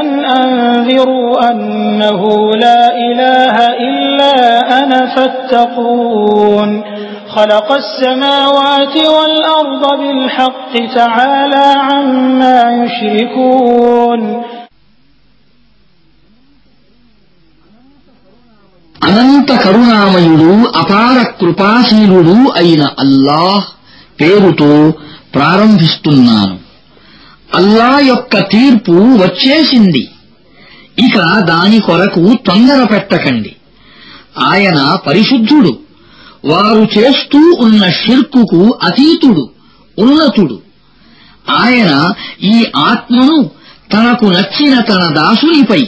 أن أنذروا أنه لا إله إلا أنا فاتقون خلق السماوات والأرض بالحق تعالى عما يشركون అనంత కరుణామయుడు అపార కృపాశీలుడు అయిన అల్లాహ్ పేరుతో ప్రారంభిస్తున్నాను అల్లా యొక్క తీర్పు వచ్చేసింది. ఇక దాని కొరకు తొందర పెట్టకండి. ఆయన పరిశుద్ధుడు. వారు చేస్తూ ఉన్న షిర్కుకు అతీతుడు ఉన్నతుడు. ఆయన ఈ ఆత్మను తనకు నచ్చిన తన దాసునిపై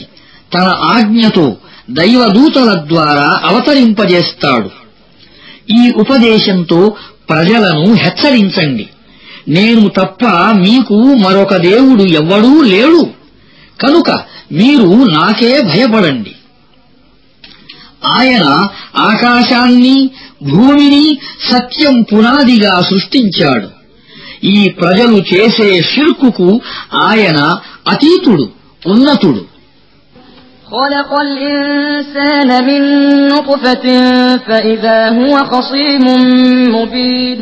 తన ఆజ్ఞతో దైవదూతల ద్వారా అవతరింపజేస్తాడు. ఈ ఉపదేశంతో ప్రజలను హెచ్చరించండి. నేను తప్ప మీకు మరొక దేవుడు ఎవ్వడూ లేడు కనుక మీరు నాకే భయపడండి ఆయన ఆకాశాన్ని భూమిని సత్యం పునాదిగా సృష్టించాడు ఈ ప్రజలు చేసే షిర్కుకు ఆయన అతీతుడు ఉన్నతుడు خلق الإنسان من نطفة فإذا هو خصيم مبين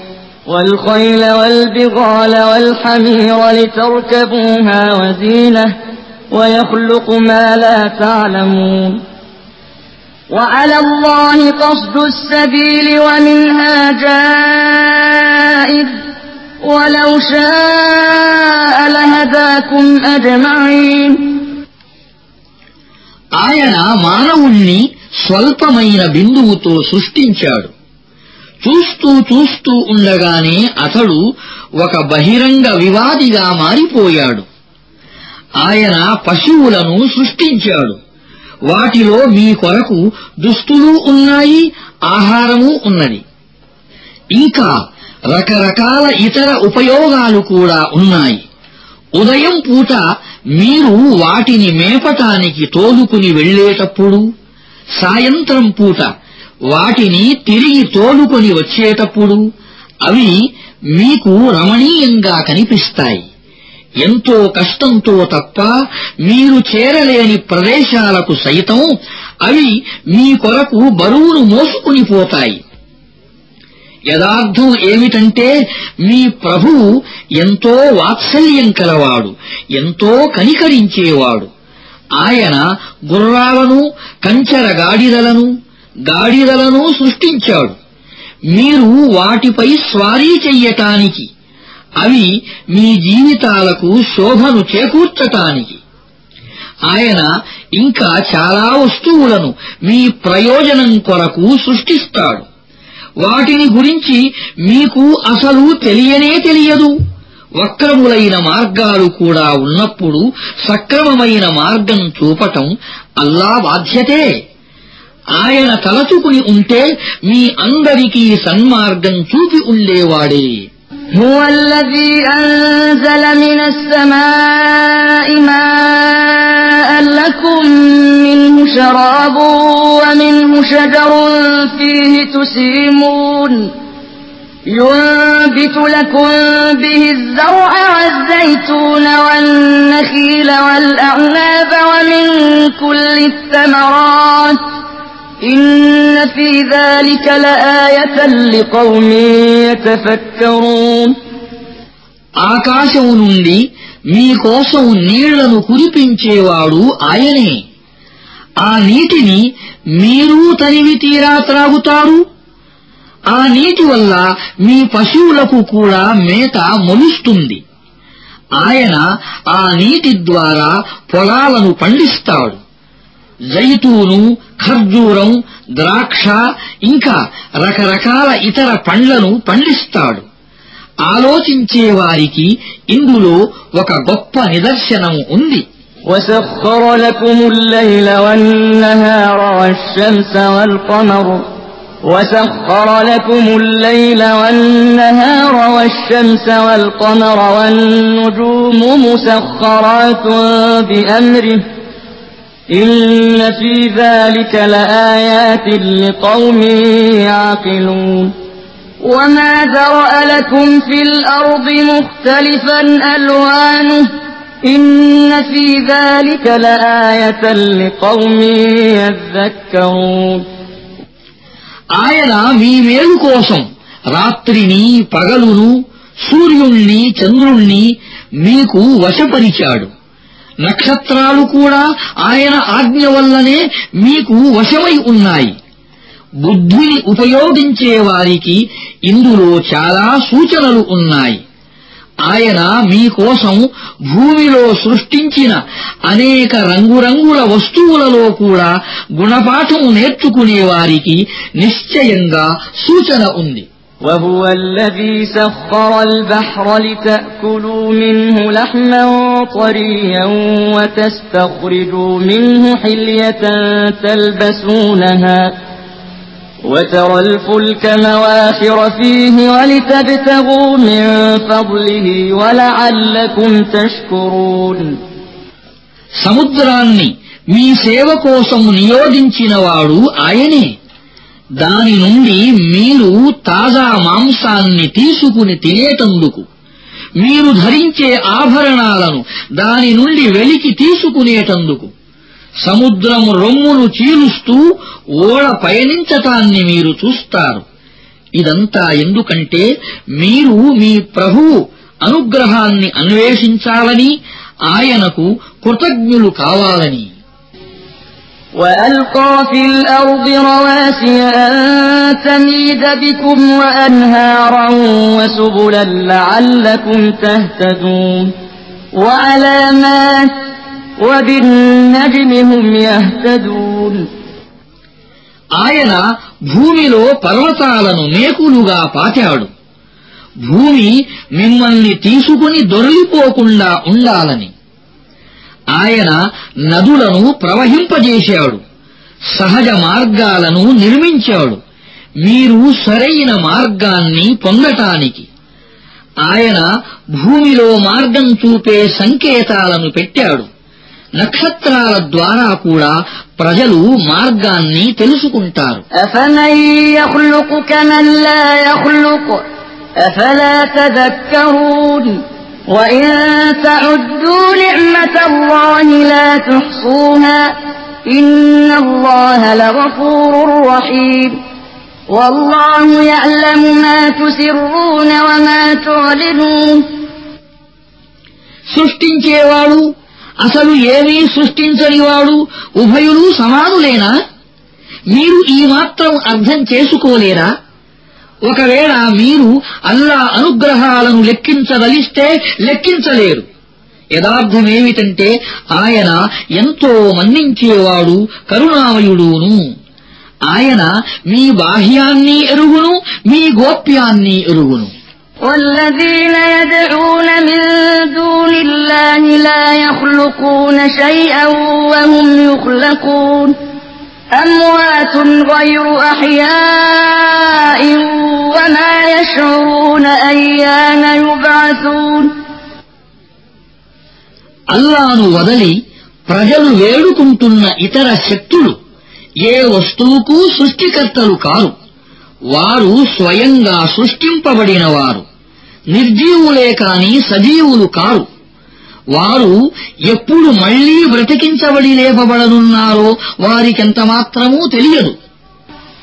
والخيل والبغال والحمير لتركبوها وزينة ويخلق ما لا تعلمون وعلى الله قصد السبيل ومنها جائر ولو شاء لهداكم أجمعين ఆయన మానవుణ్ణి స్వల్పమైన బిందువుతో సృష్టించాడు చూస్తూ చూస్తూ ఉండగానే అతడు ఒక బహిరంగ వివాదిగా మారిపోయాడు. ఆయన పశువులను సృష్టించాడు. వాటిలో మీ కొరకు దుస్తులు ఉన్నాయి ఆహారము ఉన్నది. ఇంకా రకరకాల ఇతర ఉపయోగాలు కూడా ఉన్నాయి. ఉదయం పూట మీరు వాటిని మేపటానికి తోలుకుని వెళ్ళేటప్పుడు సాయంత్రం పూట వాటిని తిరిగి తోలుకొని వచ్చేటప్పుడు అవి మీకు రమణీయంగా కనిపిస్తాయి. ఎంతో కష్టంతో తప్ప మీరు చేరలేని ప్రదేశాలకు సైతం అవి మీ కొరకు బరువును మోసుకుని పోతాయి. యదార్థం ఏమిటంటే మీ ప్రభువు ఎంతో వాత్సల్యం కలవాడు ఎంతో కనికరించేవాడు. ఆయన గుర్రాలను కంచర గాడిదలను గాడిదలను సృష్టించాడు. మీరు వాటిపై స్వారీ చెయ్యటానికి అవి మీ జీవితాలకు శోభను చేకూర్చటానికి. ఆయన ఇంకా చాలా వస్తువులను మీ ప్రయోజనం కొరకు సృష్టిస్తాడు. వాటిని గురించి మీకు అసలు తెలియనే తెలియదు. వక్రములైన మార్గాలు కూడా ఉన్నప్పుడు సక్రమమైన మార్గం చూపటం అల్లా బాధ్యతే. ఆయన తలచుకుని ఉంటే మీ అందరికీ సన్మార్గం చూపి ఉండేవాడే هو الذي أنزل من السماء ماء لكم منه شراب ومنه شجر فيه تسيمون ينبت لكم به الزرع والزيتون والنخيل والأعناب ومن كل الثمرات إن في ذلك لآية لقوم يتفكرون ఆకాశం నుండి మీకోసం నీళ్లను కురిపించేవాడు ఆయనే ఆ నీటిని మీరు తనివి తీరా త్రాగుతారు ఆ నీటి వల్ల మీ పశువులకు కూడా మేత మొలుస్తుంది ఆయన ఆ నీటి ద్వారా పొలాలను పండిస్తాడు జైతూను ఖర్జూరం ద్రాక్ష ఇంకా రకరకాల ఇతర పండ్లను పండిస్తాడు ఆలోచించే వారికి ఇందులో ఒక గొప్ప నిదర్శనం ఉంది وسخر لكم الليل والنهار والشمس والقمر وسخر لكم الليل والنهار والشمس والقمر والنجوم مسخرات بأمره إن في ذلك لآيات لقوم يعقلون وما ذرأ لكم في الأرض مختلفا ألوانه إن في ذلك لآية لقوم يذكرون ఆయన మీ మేలు కోసం రాత్రిని పగలును సూర్యుణ్ణి చంద్రుణ్ణి మీకు వశపరిచాడు నక్షత్రాలు కూడా ఆయన ఆజ్ఞ వల్లనే మీకు వశమై ఉన్నాయి. బుద్ధిని ఉపయోగించే వారికి ఇందులో చాలా సూచనలు ఉన్నాయి. ఆయన మీకోసం భూమిలో సృష్టించిన అనేక రంగురంగుల వస్తువులలో కూడా గుణపాఠం నేర్చుకునే వారికి నిశ్చయంగా సూచన ఉంది. وهو الذي سخر البحر لتأكلوا منه لحما طريا وتستخرجوا منه حلية تلبسونها وترى الفلك مواخر فيه ولتبتغوا من فضله ولعلكم تشكرون సముద్రాన్ని మీ సేవ కోసం నియోగించినవాడు ఆయనే దాని నుండి మీరు తాజా మాంసాన్ని తీసుకుని తినేటందుకు మీరు ధరించే ఆభరణాలను దాని నుండి వెలికి తీసుకునేటందుకు సముద్రం రొమ్మును చీలుస్తూ ఓడ పయనించటాన్ని మీరు చూస్తారు. ఇదంతా ఎందుకంటే మీరు మీ ప్రభువు అనుగ్రహాన్ని అన్వేషించాలని ఆయనకు కృతజ్ఞులు కావాలని. وألقى في الأرض رواسي أن تميد بكم وأنهارا وسبلا لعلكم تهتدون وعلامات وبالنجم هم يهتدون ఆయన భూమిలో పర్వతాలను మేకులుగా పాతాడు భూమి మిమ్మల్ని తీసుకుని దొరికిపోకుండా ఉండాలని ఆయన నదులను ప్రవహింపజేశాడు సహజ మార్గాలను నిర్మించాడు మీరు సరైన మార్గాన్ని పొందటానికి ఆయన భూమిలో మార్గం చూపే సంకేతాలను పెట్టాడు నక్షత్రాల ద్వారా కూడా ప్రజలు మార్గాన్ని తెలుసుకుంటారు أفمن يخلق كمن لا يخلق أفلا تذكرون وإن تعدوا نعمة الله لا تحصوها إن الله لغفور رحيم والله يعلم ما تسرون وما تعلنون సృష్టించేవాడు అసలు ఏమీ సృష్టించనివాడు ఉభయులు సమానులేనా మీరు ఈ మాత్రం అర్థం చేసుకోలేరా ఒకవేళ మీరు అల్లా అనుగ్రహాలను లెక్కించదలిస్తే లెక్కించలేరు యథార్థమేమిటంటే ఆయన ఎంతో మన్నించేవాడు కరుణామయుడును ఆయన మీ బాహ్యాన్ని ఎరుగును మీ గోప్యాన్ని ఎరుగును والذين يدعون من دون الله لا يخلقون شيئا وهم يخلقون أموات غير أحياء وما يشعرون أيان يبعثون అల్లాను వదలి ప్రజలు వేడుకుంటున్న ఇతర శక్తులు ఏ వస్తువుకు సృష్టికర్తలు కారు వారు స్వయంగా సృష్టింపబడినవారు నిర్జీవులే కాని సజీవులు కారు వారు ఎప్పుడు మళ్లీ బ్రతికించబడి లేపబడనున్నారో వారికెంత మాత్రమూ తెలియదు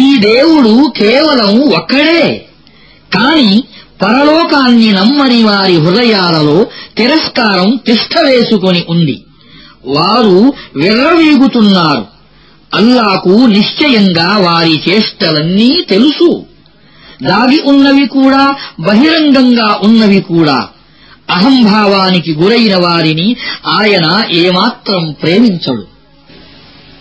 ఈ దేవుడు కేవలం ఒక్కడే. కాని పరలోకాన్ని నమ్మని వారి హృదయాలలో తిరస్కారం తిష్టవేసుకొని ఉంది. వారు విర్రవీగుతున్నారు. అల్లాకు నిశ్చయంగా వారి చేష్టలన్నీ తెలుసు. దాగి ఉన్నవి కూడా బహిరంగంగా ఉన్నవి కూడా. అహంభావానికి గురైన వారిని ఆయన ఏమాత్రం ప్రేమించడు.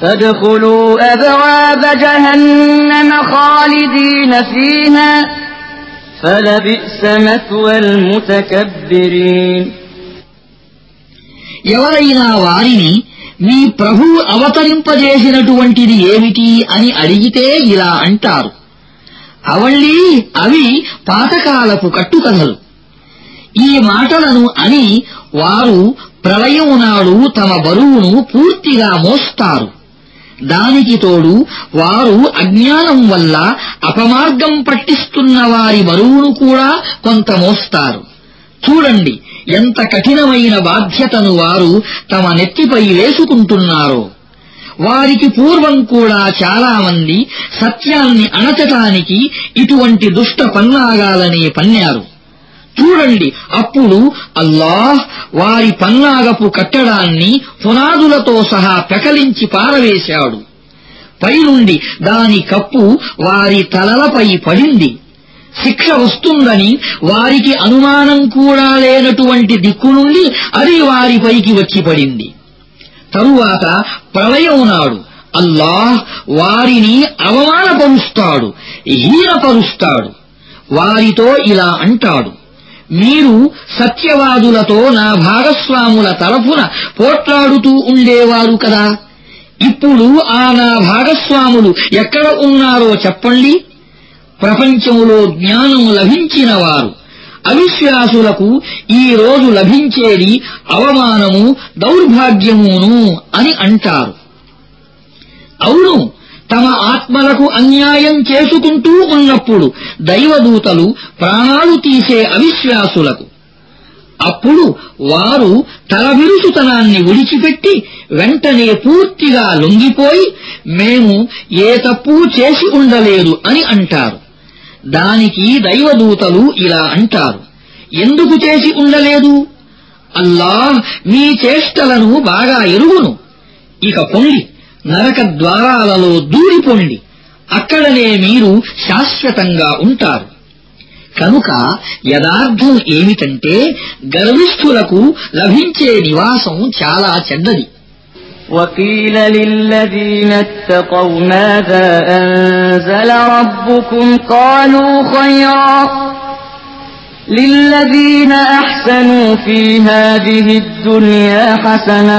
فادخلوا أبواب جهنم خالدين فيها فلبئس مثوى المتكبرين ఎవరైనా వారిని మీ ప్రభు అవతరింపజేసినటువంటిది ఏమిటి అని అడిగితే ఇలా అంటారు అవళ్ళీ అవి పాతకాలపు కట్టుకథలు ఈ మాటలను అని వారు ప్రళయం నాడు తమ బరువును పూర్తిగా మోస్తారు దానికి తోడు వారు అజ్ఞానం వల్ల అపమార్గం పట్టిస్తున్న వారి బరువును కూడా కొంత మోస్తారు. చూడండి ఎంత కఠినమైన బాధ్యతను వారు తమ నెత్తిపై వేసుకుంటున్నారో. వారికి పూర్వం కూడా చాలా మంది సత్యాన్ని అణచటానికి ఇటువంటి దుష్ట పన్నాగాలని పన్నారు. చూడండి అప్పుడు అల్లాహ్ వారి పన్నాగపు కట్టడాన్ని పునాదులతో సహా పెకలించి పారవేశాడు. పైనుండి దాని కప్పు వారి తలలపై పడింది. శిక్ష వస్తుందని వారికి అనుమానం కూడా లేనటువంటి దిక్కు నుండి అది వారిపైకి వచ్చి పడింది. తరువాత ప్రళయం నాడు అల్లాహ్ వారిని అవమానపరుస్తాడు హీనపరుస్తాడు. వారితో ఇలా అంటాడు మీరు సత్యవాదులతో నా భాగస్వాముల తరఫున పోట్లాడుతూ ఉండేవారు కదా. ఇప్పుడు ఆ నా భాగస్వాములు ఎక్కడ ఉన్నారో చెప్పండి. ప్రపంచంలో జ్ఞానం లభించినవారు అవిశ్వాసులకు ఈ రోజు లభించేది అవమానము దౌర్భాగ్యమును అని అంటారు. అవును తమ ఆత్మలకు అన్యాయం చేసుకుంటూ ఉన్నప్పుడు దైవదూతలు ప్రాణాలు తీసే అవిశ్వాసులకు. అప్పుడు వారు తలవిరుసుతనాన్ని విడిచిపెట్టి వెంటనే పూర్తిగా లొంగిపోయి మేము ఏ తప్పు చేసి ఉండలేదు అని అంటారు. దానికి దైవదూతలు ఇలా అంటారు. ఎందుకు చేసి ఉండలేదు? అల్లాహ్ మీ చేష్టలను బాగా ఎరుగును. ఇక పొండి. నరక ద్వారాలలో దూరిపొండి అక్కడనే మీరు శాశ్వతంగా ఉంటారు కనుక యదార్థం ఏమిటంటే గర్విష్ఠులకు లభించే నివాసం చాలా చెడ్డది وقيل للذين اتقوا ماذا أنزل ربكم قالوا خيرا للذين أحسنوا في هذه الدنيا حسنة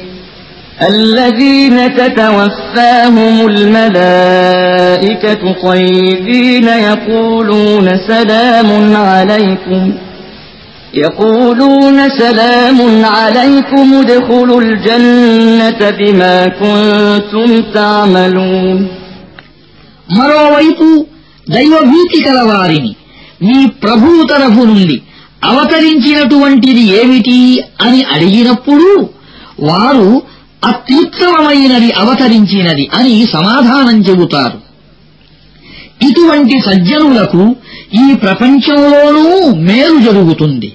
الذين تتوفاهم الملائكة طيبين يقولون سلام عليكم يقولون سلام عليكم ادخلوا الجنة بما كنتم تعملون మరోవైపు దైవభీతి కలవారిని మీ ప్రభువు తరఫు నుండి అవతరించినటువంటిది ఏమిటి అని అడిగినప్పుడు వారు అత్యుత్తమమైనది అవతరించినది అని సమాధానం చెబుతారు. ఇటువంటి సజ్జనులకు ఈ ప్రపంచంలోనూ మేలు జరుగుతుంది.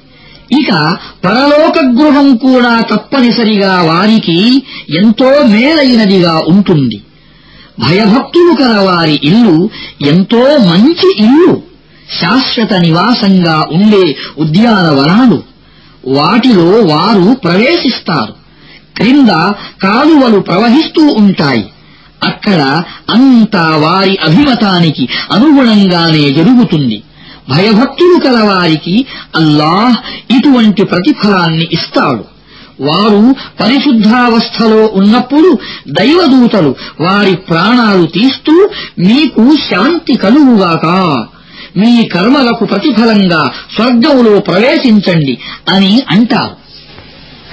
ఇక పరలోక గృహం కూడా తప్పనిసరిగా వారికి ఎంతో మేలైనదిగా ఉంటుంది. భయభక్తులు కలవారి ఇల్లు ఎంతో మంచి ఇల్లు శాశ్వత నివాసంగా ఉండే ఉద్యానవనాలు. వాటిలో వారు ప్రవేశిస్తారు. క్రింద కాలువలు ప్రవహిస్తూ ఉంటాయి. అక్కడ అంతా వారి అభిమతానికి అనుగుణంగానే జరుగుతుంది. భయభక్తులు కలవారికి అల్లాహ్ ఇటువంటి ప్రతిఫలాన్ని ఇస్తాడు. వారు పరిశుద్ధావస్థలో ఉన్నప్పుడు దైవదూతలు వారి ప్రాణాలు తీస్తూ మీకు శాంతి కలుగుగాక. మీ కర్మలకు ప్రతిఫలంగా స్వర్గంలో ప్రవేశించండి అని అంటారు.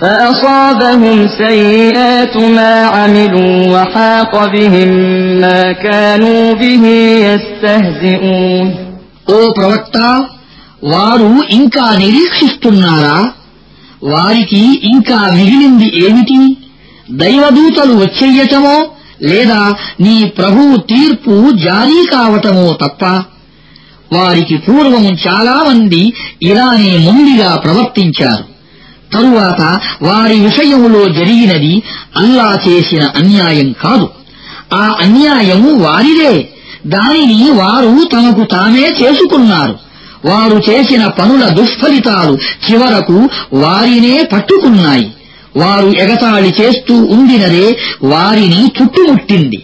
فأصابهم سيئات ما عملوا وحاق بهم ما كانوا به يستهزئون ఓ ప్రవక్త వారు ఇంకా నిరీక్షిస్తున్నారా వారికి ఇంకా మిగిలింది ఏమిటి దైవదూతలు వచ్చేయటమో లేదా నీ ప్రభువు తీర్పు జారీ కావటమో తప్ప వారికి పూర్వం చాలా మంది ఇలానే ముండిగా ప్రవర్తించారు తరువాత వారి విషయములో జరిగినది అల్లా చేసిన అన్యాయం కాదు. ఆ అన్యాయము వారిదే. దానిని వారు తమకు తామే చేసుకున్నారు. వారు చేసిన పనుల దుష్ఫలితాలు చివరకు వారినే పట్టుకున్నాయి. వారు ఎగతాళి చేస్తూ ఉండినదే వారిని చుట్టుముట్టింది.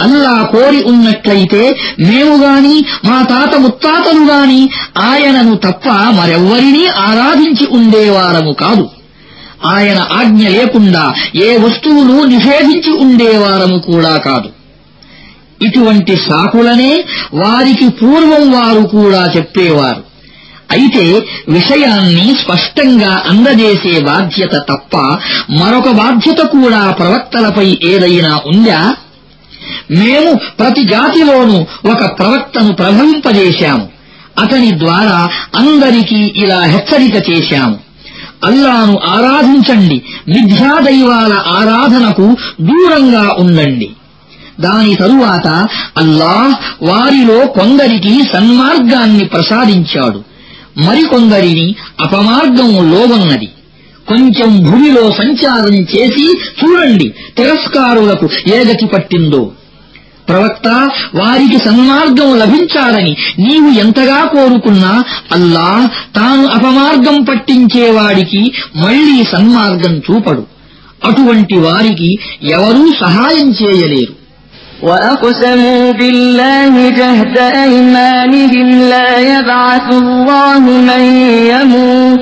అల్లా కోరి ఉన్నట్లయితే మేము గాని మా తాత ముత్తాతలు గాని ఆయనను తప్ప మరెవ్వరినీ ఆరాధించి ఉండేవారము కాదు. ఆయన ఆజ్ఞ లేకుండా ఏ వస్తువును నిషేధించి ఉండేవారము కూడా కాదు. ఇటువంటి సాకులనే వారికి పూర్వం వారు కూడా చెప్పేవారు. అయితే విషయాన్ని స్పష్టంగా అందజేసే బాధ్యత తప్ప మరొక బాధ్యత కూడా ప్రవక్తలపై ఏదైనా ఉందా? మేము ప్రతి జాతిలోనూ ఒక ప్రవక్తను ప్రభవింపజేశాము. అతని ద్వారా అందరికీ ఇలా హెచ్చరిక చేశాము. అల్లాను ఆరాధించండి. మిథ్యాదైవాల ఆరాధనకు దూరంగా ఉండండి. దాని తరువాత అల్లాహ్ వారిలో కొందరికి సన్మార్గాన్ని ప్రసాదించాడు. మరికొందరిని అపమార్గం లోబన్నది కొంచెం భూమిలో సంచారం చేసి చూడండి తిరస్కారులకు ఏగతి పట్టిందో. ప్రవక్త వారికి సన్మార్గం లభించాలని నీవు ఎంతగా కోరుకున్నా అల్లాహ్ తాను అపమార్గం పట్టించేవాడికి మళ్లీ సన్మార్గం చూపడు అటువంటి వారికి ఎవరూ సహాయం చేయలేరు وأقسموا بالله جهد أيمانهم لا يبعث الله من يموت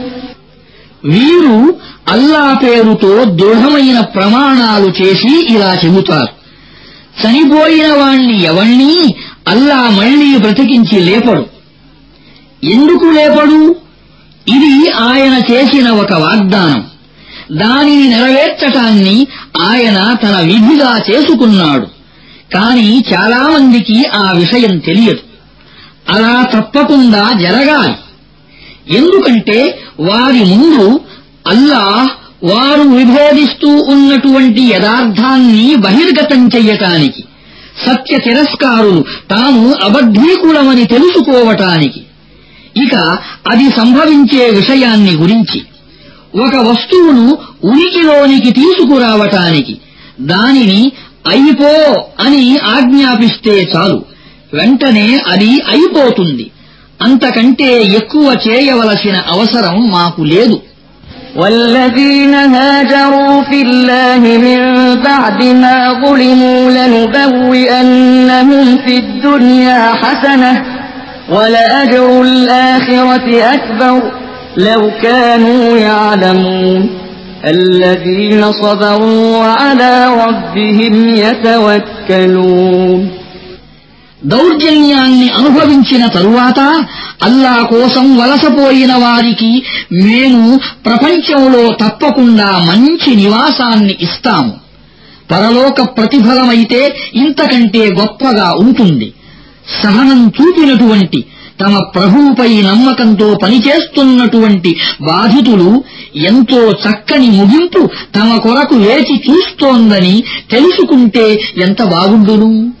వీరు అల్లా పేరుతో దృఢమైన ప్రమాణాలు చేసి ఇలా చెబుతారు. చనిపోయిన వాణ్ణి ఎవణ్ణీ అల్లా మళ్ళీ బ్రతికించి లేపడు. ఎందుకు లేపడు? ఇది ఆయన చేసిన ఒక వాగ్దానం. దానిని నెరవేర్చటాన్ని ఆయన తన విధిగా చేసుకున్నాడు. కాని చాలామందికి ఆ విషయం తెలియదు. అలా తప్పకుండా జరగాలి. ఎందుకంటే వారి ముందు అల్లాహ్ వారు విభేదిస్తూ ఉన్నటువంటి యథార్థాన్ని బహిర్గతం చెయ్యటానికి సత్య తిరస్కారులు తాము అబద్ధీకులమని తెలుసుకోవటానికి. ఇక అది సంభవించే విషయాన్ని గురించి ఒక వస్తువును ఉనికిలోనికి తీసుకురావటానికి దానిని అయిపో అని ఆజ్ఞాపిస్తే చాలు వెంటనే అది అయిపోతుంది. అంతకంటే ఎక్కువ చేయవలసిన అవసరం మాకు లేదు والذين هاجروا في الله من بعد ما ظلموا لنبوئنهم في الدنيا حسنة ولأجر الآخرة أكبر لو كانوا يعلمون الذين صبروا وعلى ربهم يتوكلون దౌర్జన్యాన్ని అనుభవించిన తరువాత అల్లా కోసం వలసపోయిన వారికి మేము ప్రపంచంలో తప్పకుండా మంచి నివాసాన్ని ఇస్తాము. పరలోక ప్రతిఫలమైతే ఇంతకంటే గొప్పగా ఉంటుంది. సహనం చూపినటువంటి తమ ప్రభువుపై నమ్మకంతో పనిచేస్తున్నటువంటి బాధితులు ఎంతో చక్కని ముగింపు తమ కొరకు వేచి చూస్తోందని తెలుసుకుంటే ఎంత బాగుండును?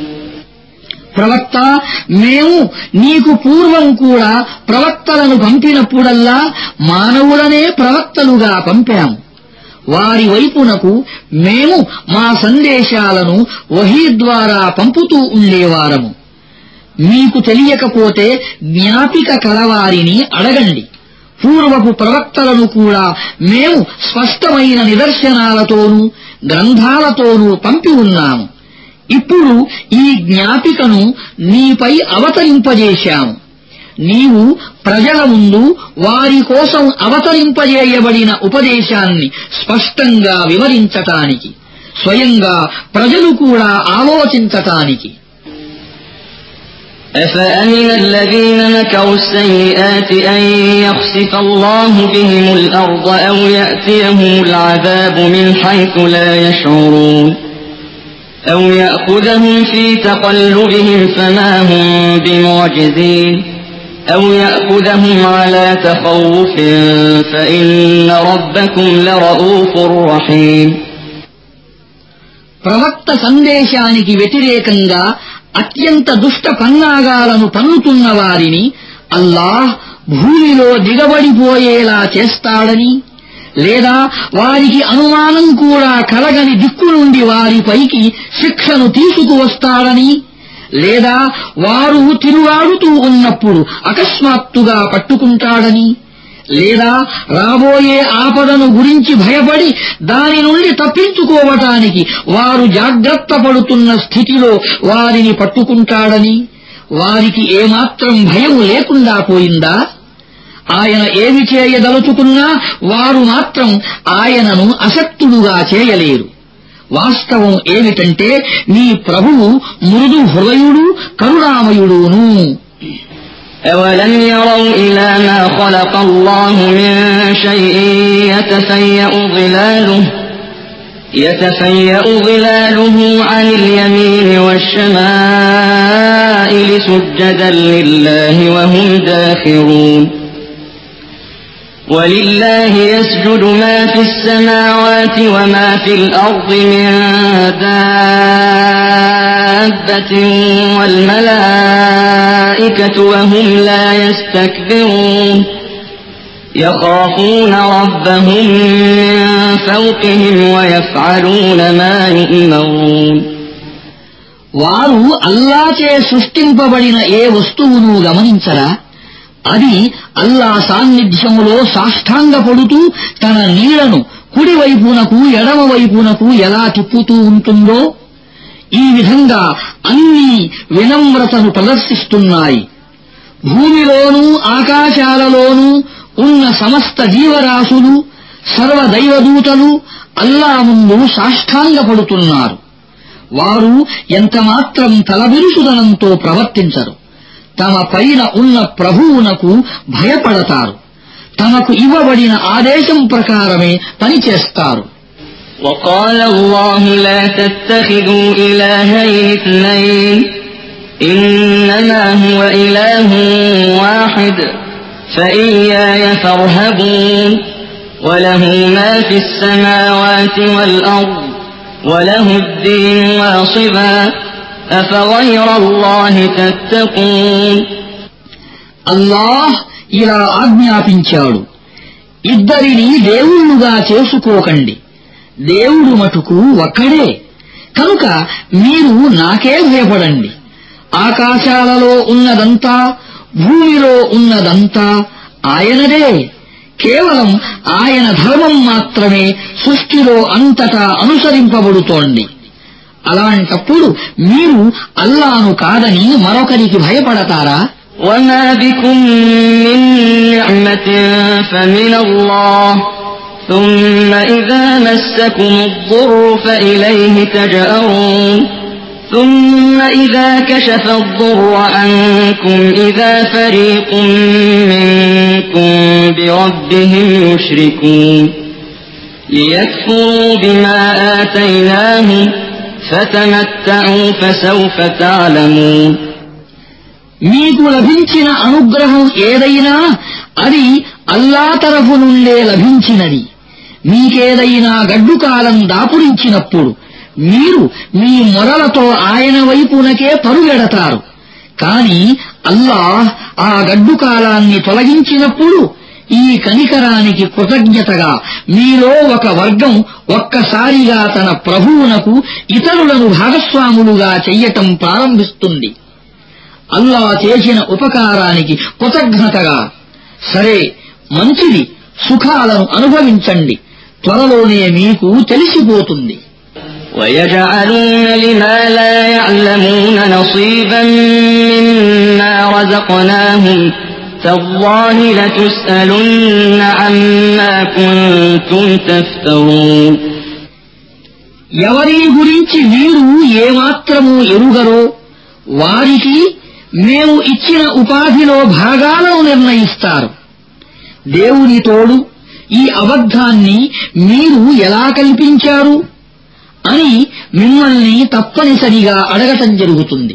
ప్రవక్త మేము నీకు పూర్వం కూడా ప్రవక్తలను పంపినప్పుడల్లా మానవులనే ప్రవక్తలుగా పంపాము. వారి వైపునకు మేము మా సందేశాలను వహీ ద్వారా పంపుతూ ఉండేవారము. మీకు తెలియకపోతే జ్ఞాపిక కలవారిని అడగండి. పూర్వపు ప్రవక్తలను కూడా మేము స్పష్టమైన నిదర్శనాలతోనూ గ్రంథాలతోనూ పంపి ఉన్నాము. ఇప్పుడు ఈ జ్ఞాపికను నీపై అవతరింపజేశాము నీవు ప్రజల ముందు వారి కోసం అవతరింపజేయబడిన ఉపదేశాన్ని స్పష్టంగా వివరించటానికి స్వయంగా ప్రజలు కూడా ఆలోచించటానికి أفأمن الذين مكروا السيئات أن يخسف الله بهم الأرض أو يأتيهم العذاب من حيث لا يشعرون أو يأخذهم في تقلبهم فما هم بمعجزين أو يأخذهم على تخوف فإن ربكم لرؤوف رحيم ప్రవక్త సందేశానికి వ్యతిరేకంగా అత్యంత దుష్ట పన్నాగాలను పన్నుతున్న వారిని అల్లాహ్ భూమిలో దిగబడిపోయేలా చేస్తాడని లేదా వారికి అనుమానం కూడా కలగని దిక్కు నుండి వారిపైకి శిక్షను తీసుకువస్తాడని లేదా వారు తిరుగాడుతూ ఉన్నప్పుడు అకస్మాత్తుగా పట్టుకుంటాడని లేదా రాబోయే ఆపదను గురించి భయపడి దాని నుండి తప్పించుకోవటానికి వారు జాగ్రత్త పడుతున్న స్థితిలో వారిని పట్టుకుంటాడని వారికి ఏమాత్రం భయం లేకుండా పోయిందా? ఆయన ఏమి చేయదలుచుకున్నా వారు మాత్రం ఆయనను అసక్తుడుగా చేయలేరు వాస్తవం ఏమిటంటే నీ ప్రభువు మృదు హృదయుడు కరుణామయుడును أولم يروا إلى ما خلق الله من شيء يتفيأ ظلاله يتفيأ ظلاله عن اليمين والشمائل سجدا لله وهم داخرون ولله يسجد ما في السماوات وما في الأرض من دابة والملائكة وهم لا يستكبرون يخافون ربهم من فوقهم ويفعلون ما يؤمرون వారు అల్లాచే సృష్టింపబడిన ఏ వస్తువును గమనించరా అది అల్లా సాన్నిధ్యములో సాష్టాంగపడుతూ తన నీళ్ళను కుడివైపునకు ఎడమవైపునకు ఎలా తిప్పుతూ ఉంటుందో ఈ విధంగా అన్ని వినమ్రతను ప్రదర్శిస్తున్నాయి. భూమిలోనూ ఆకాశాలలోనూ ఉన్న సమస్త జీవరాశులు సర్వదైవదూతలు అల్లా ముందు సాష్టాంగపడుతున్నారు. వారు ఎంతమాత్రం తలబిరుసుదనంతో ప్రవర్తించరు. తమ పైన ఉన్న ప్రభువునకు భయపడతారు తమకు ఇవ్వబడిన ఆదేశం ప్రకారమే పనిచేస్తారు وقال الله لا تتخذوا إلهين اثنين. إنما هو إله واحد. فإياي فارهبون. وله ما في السماوات والأرض. وله الدين واصباً. أفغير الله تتقون అల్లాహ్ ఇలా ఆజ్ఞాపించాడు ఇద్దరిని దేవుళ్ళుగా చేసుకోకండి దేవుడు మటుకు ఒక్కడే కనుక మీరు నాకే భయపడండి ఆకాశాలలో ఉన్నదంతా భూమిలో ఉన్నదంతా ఆయనదే కేవలం ఆయన ధర్మం మాత్రమే సృష్టిలో అంతటా అనుసరింపబడుతోంది అలాంటప్పుడు మీరు అల్లాను కాదని మరొకరికి భయపడతారా وما بكم من نعمة فمن الله ثم إذا مسكم الضر فإليه تجأرون ثم إذا كشف الضر عنكم إذا فريق منكم بربهم يشركون ليكفروا بما آتيناهم فتمتعوا فسوف تعلمون మీకు లభించిన అనుగ్రహం ఏదైనా అది అల్లా తరఫు నుండే లభించినది. మీకేదైనా గడ్డుకాలం దాపురించినప్పుడు మీరు మీ మొరలతో ఆయన వైపునకే పరుగెడతారు. కాని అల్లాహ్ ఆ గడ్డుకాలాన్ని తొలగించినప్పుడు ఈ కనికరానికి కృతజ్ఞతగా మీలో ఒక వర్గం ఒక్కసారిగా తన ప్రభువునకు ఇతరులను భాగస్వాములుగా చెయ్యటం ప్రారంభిస్తుంది అల్లా చేసిన ఉపకారానికి కృతజ్ఞతగా సరే మంచిది సుఖాలను అనుభవించండి త్వరలోనే మీకు తెలిసిపోతుంది ويجعلون لما لا يعلمون نصيبا مما رزقناهم تالله لتسألن عما كنتم تفترون ఎవరి గురించి మీరు ఏమాత్రము ఎరుగరో వారికి మేము ఇచ్చిన ఉపాధిలో భాగాలను నిర్ణయిస్తారు దేవుని తోడు ఈ అబద్ధాన్ని మీరు ఎలా కల్పించారు అని మిమ్మల్ని తప్పనిసరిగా అడగటం జరుగుతుంది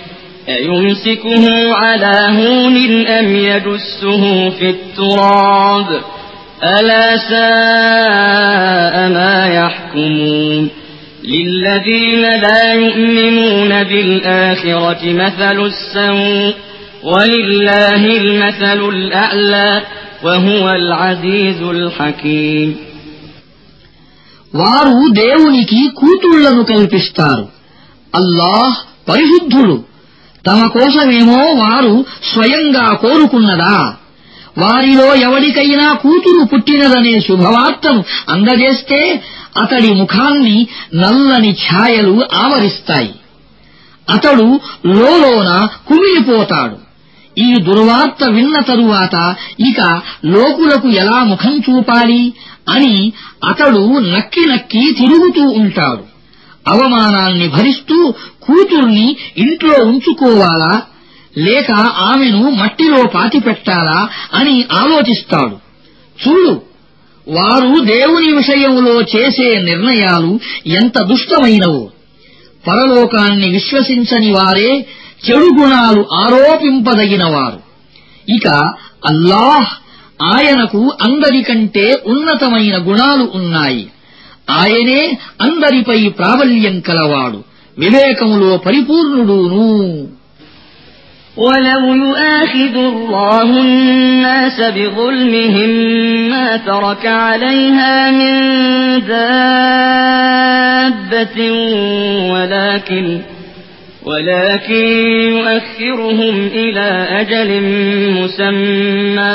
أيمسكه على هون أم يدسه في التراب ألا ساء ما يحكمون للذين لا يؤمنون بالآخرة مثل السوء ولله المثل الأعلى وهو العزيز الحكيم వారు దేవునికి కూతుళ్లను కల్పిస్తారు అల్లాహ్ పరిశుద్ధుడు తమ కోసమేమో వారు స్వయంగా కోరుకున్నదా? వారిలో ఎవరికైనా కూతురు పుట్టినదనే శుభవార్తను అందజేస్తే అతడి ముఖాన్ని నల్లని ఛాయలు ఆవరిస్తాయి. అతడు లోలోన కుమిలిపోతాడు. ఈ దుర్వార్త విన్న తరువాత ఇక లోకులకు ఎలా ముఖం చూపాలి అని అతడు నక్కి నక్కి తిరుగుతూ ఉంటాడు. అవమానాన్ని భరిస్తూ కూతుర్ని ఇంట్లో ఉంచుకోవాలా? లేక ఆమెను మట్టిలో పాతిపెట్టాలా అని ఆలోచిస్తాడు. చూడు వారు దేవుని విషయంలో చేసే నిర్ణయాలు ఎంత దుష్టమైనవో. పరలోకాన్ని విశ్వసించని వారే చెడు గుణాలు ఆరోపింపదగినవారు. ఇక అల్లాహ్ ఆయనకు అందరికంటే ఉన్నతమైన గుణాలు ఉన్నాయి. ఆయనే అందరిపై ప్రాబల్యం కలవాడు వివేకములో పరిపూర్ణుడును ولو يؤاخذ الله الناس بظلمهم ما ترك عليها من دابة ولكن ولكن يؤخرهم إلى أجل مسمى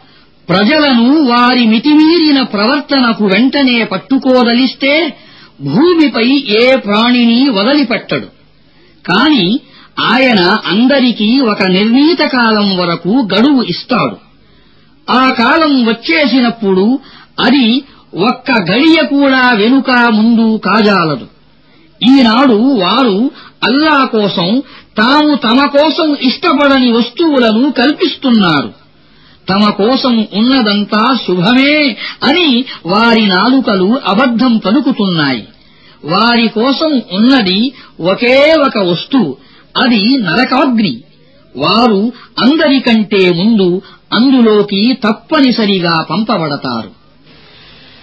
ప్రజలను వారి మితిమీరిన ప్రవర్తనకు వెంటనే పట్టుకోదలిస్తే భూమిపై ఏ ప్రాణిని వదిలిపెట్టడు. కాని ఆయన అందరికీ ఒక నిర్ణీత కాలం వరకు గడువు ఇస్తాడు. ఆ కాలం వచ్చేసినప్పుడు అది ఒక్క గడియ కూడా వెనుక ముందు కాజాలదు. ఈనాడు వారు అల్లా కోసం తాము తమ కోసం ఇష్టపడని వస్తువులను కల్పిస్తున్నారు. తమ కోసం ఉన్నదంతా శుభమే అని వారి నాలుకలు అబద్ధం పలుకుతున్నాయి. వారి కోసం ఉన్నది ఒకే ఒక వస్తువు అది నరకాగ్ని. వారు అందరికంటే ముందు అందులోకి తప్పనిసరిగా పంపబడతారు.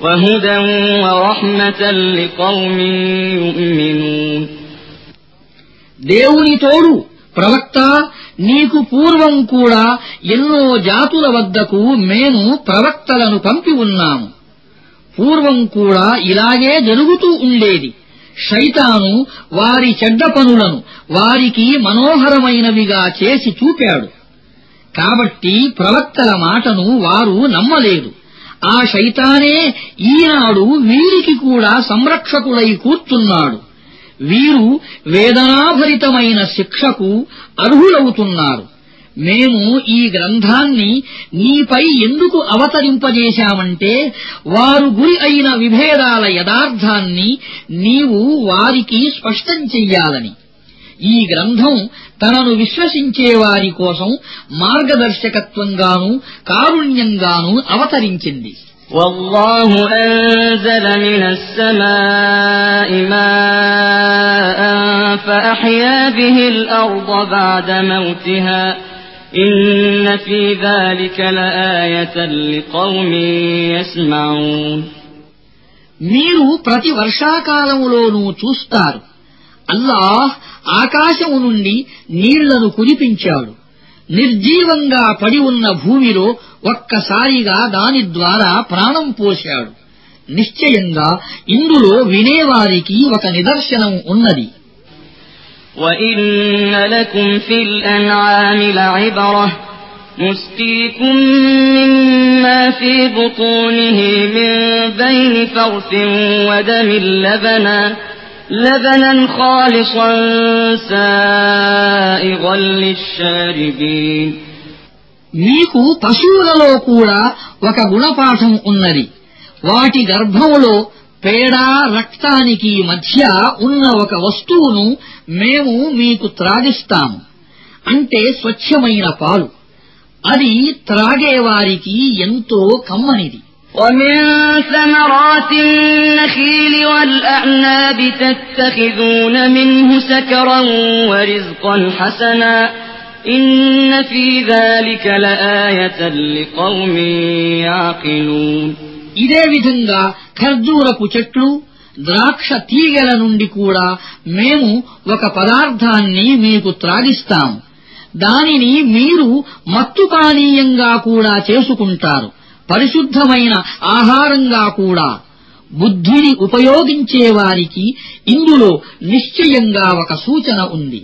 وهدى ورحمة لقوم يؤمنون దేవుని తోడు ప్రవక్త నీకు పూర్వం కూడా ఎన్నో జాతుల వద్దకు మేము ప్రవక్తలను పంపి ఉన్నాము పూర్వం కూడా ఇలాగే జరుగుతూ ఉండేది శైతాను వారి చెడ్డ పనులను వారికి మనోహరమైనవిగా చేసి చూపాడు కాబట్టి ప్రవక్తల మాటను వారు నమ్మలేదు ఆ శైతానే ఈనాడు వీరికి కూడా సంరక్షకుడై కూర్చున్నాడు. వీరు వేదనాభరితమైన శిక్షకు అర్హులవుతున్నారు. మేము ఈ గ్రంథాన్ని నీపై ఎందుకు అవతరింపజేశామంటే వారు గురి అయిన విభేదాల యథార్థాన్ని నీవు వారికి స్పష్టం చెయ్యాలని. ఈ గ్రంథం తనను విశ్వసించే వారి కోసం మార్గదర్శకత్వంగాను కారుణ్యంగాను అవతరించింది والله أنزل من السماء ماء فأحيا به الأرض بعد موتها إن في ذلك لآية لقوم يسمعون మీరు ప్రతి వర్షాకాలములోనూ చూస్తారు అల్లాహ్ ఆకాశము నుండి నీళ్లను కురిపించాడు నిర్జీవంగా పడి ఉన్న భూమిలో ఒక్కసారిగా దాని ద్వారా ప్రాణం పోశాడు నిశ్చయంగా ఇందులో వినేవారికి ఒక నిదర్శనం ఉన్నది وإن لكم في الأنعام لعبرة نسقيكم مما في بطونه من بين فرث ودم لبنا لبنا خالصا سائغا للشاربين మీకు పశువులలో కూడా ఒక గుణపాఠం ఉన్నది వాటి గర్భములో పేడ రక్తానికి మధ్య ఉన్న ఒక వస్తువును మేము మీకు త్రాగిస్తాము అంటే స్వచ్ఛమైన పాలు అది త్రాగేవారికి ఎంతో కమ్మనిది ومن ثمرات النخيل والأعناب تتخذون منه سكرا ورزقا حسنا إن في ذلك لآية لقوم يعقلون ఇదే విధంగా ఖర్జూరపు చెట్లు ద్రాక్ష తీగల నుండి కూడా మేము ఒక పదార్థాన్ని మీకు త్రాగిస్తాము దానిని మీరు మత్తు పానీయంగా కూడా చేసుకుంటారు పరిశుద్ధమైన ఆహారంగా కూడా బుద్ధిని ఉపయోగించే వారికి ఇందులో నిశ్చయంగా ఒక సూచన ఉంది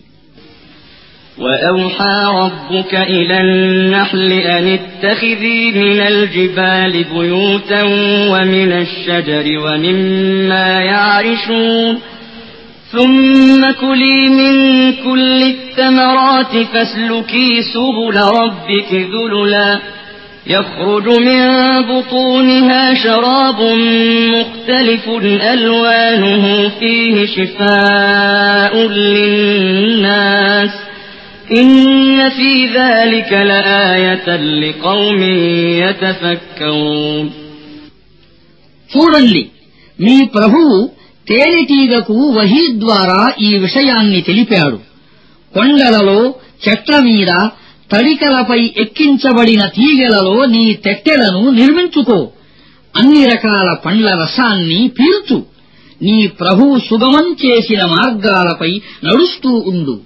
وأوحى ربك إلى النحل أن اتخذي من الجبال بيوتا ومن الشجر ومما يعرشون ثم كلي من كل الثمرات فاسلكي سبل ربك ذللا يخرج من بطونها شراب مختلف ألوانه فيه شفاء للناس إن في ذلك لآية لقوم يتفكرون చూడండి మీ ప్రభువు తేనెటీగకు వహీ ద్వారా ఈ విషయాన్ని తెలిపాడు కొండలలో చెట్ల మీద తడికలపై ఎక్కించబడిన తీగలలో నీ తెట్టెలను నిర్మించుకో. అన్ని రకాల పండ్ల రసాన్ని పీల్చు. నీ ప్రభువు సుగమం చేసిన మార్గాలపై నడుస్తూ ఉండు.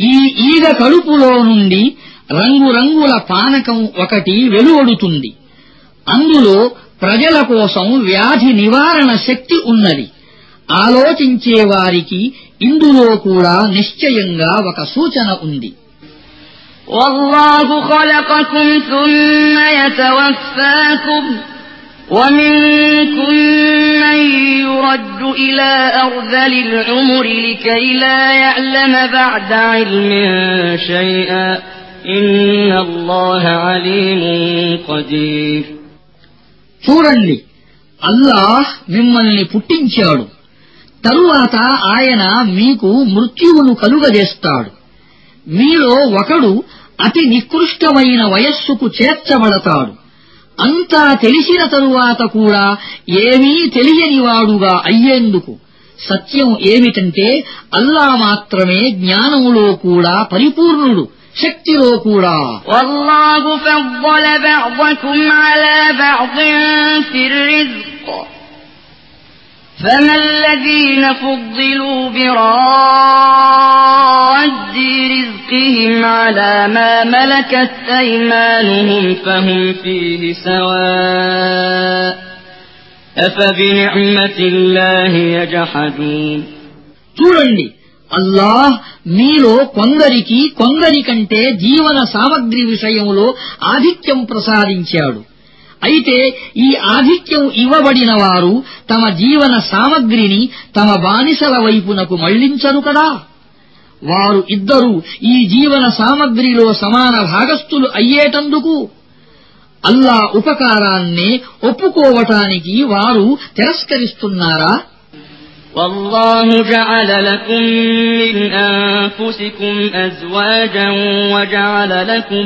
ఈ ఈగ కడుపులో నుండి రంగురంగుల పానకం ఒకటి వెలువడుతుంది. అందులో ప్రజల కోసం వ్యాధి నివారణ శక్తి ఉన్నది. ఆలోచించే వారికి ఇందులో కూడా నిశ్చయంగా ఒక సూచన ఉంది. والله خلقكم ثم يتوفاكم ومنكم من يرد إلى أرذل العمر لكي لا يعلم بعد علم شيئا إن الله عليم قدير చూడండి అల్లాహ్ మిమ్మల్ని పుట్టించాడు తరువాత ఆయన మీకు మృత్యువును కలుగజేస్తాడు మీలో ఒకడు అతి నికృష్టమైన వయస్సుకు చేర్చబడతాడు అంతా తెలిసిన తరువాత కూడా ఏమీ తెలియనివాడుగా అయ్యేందుకు సత్యం ఏమిటంటే అల్లా మాత్రమే జ్ఞానములో కూడా పరిపూర్ణుడు శక్తిలో కూడా والله فضل بعضكم على بعض في الرزق فما الذين فضلوا براد رزقهم على ما ملكت أيمانهم فهم فيه سواء أفبنعمة الله يجحدون చూడండి అల్లాహ్ మీలో కొందరికి కొందరి కంటే జీవన సామగ్రి విషయంలో ఆధిక్యం ప్రసాదించాడు అయితే ఈ ఆధిక్యం ఇవ్వబడిన వారు తమ జీవన సామగ్రిని తమ బానిసల వైపునకు మళ్లించరు కదా వారు ఇద్దరూ ఈ జీవన సామగ్రిలో సమాన భాగస్థులు అయ్యేటందుకు అల్లా ఉపకారాన్నే ఒప్పుకోవటానికి వారు తిరస్కరిస్తున్నారా والله جعل لكم من أنفسكم أزواجا وجعل لكم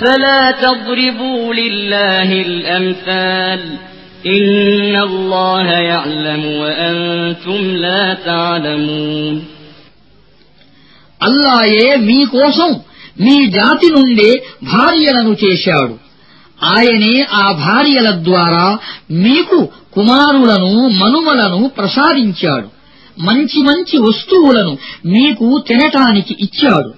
فلا تضربوا لله الأمثال إن الله يعلم وأنتم لا تعلمون అల్లాయే మీకోసం మీ జాతి నుండే భార్యలను చేశాడు ఆయనే ఆ భార్యల ద్వారా మీకు కుమారులను మనుమలను ప్రసాదించాడు మంచి మంచి వస్తువులను మీకు తినటానికి ఇచ్చాడు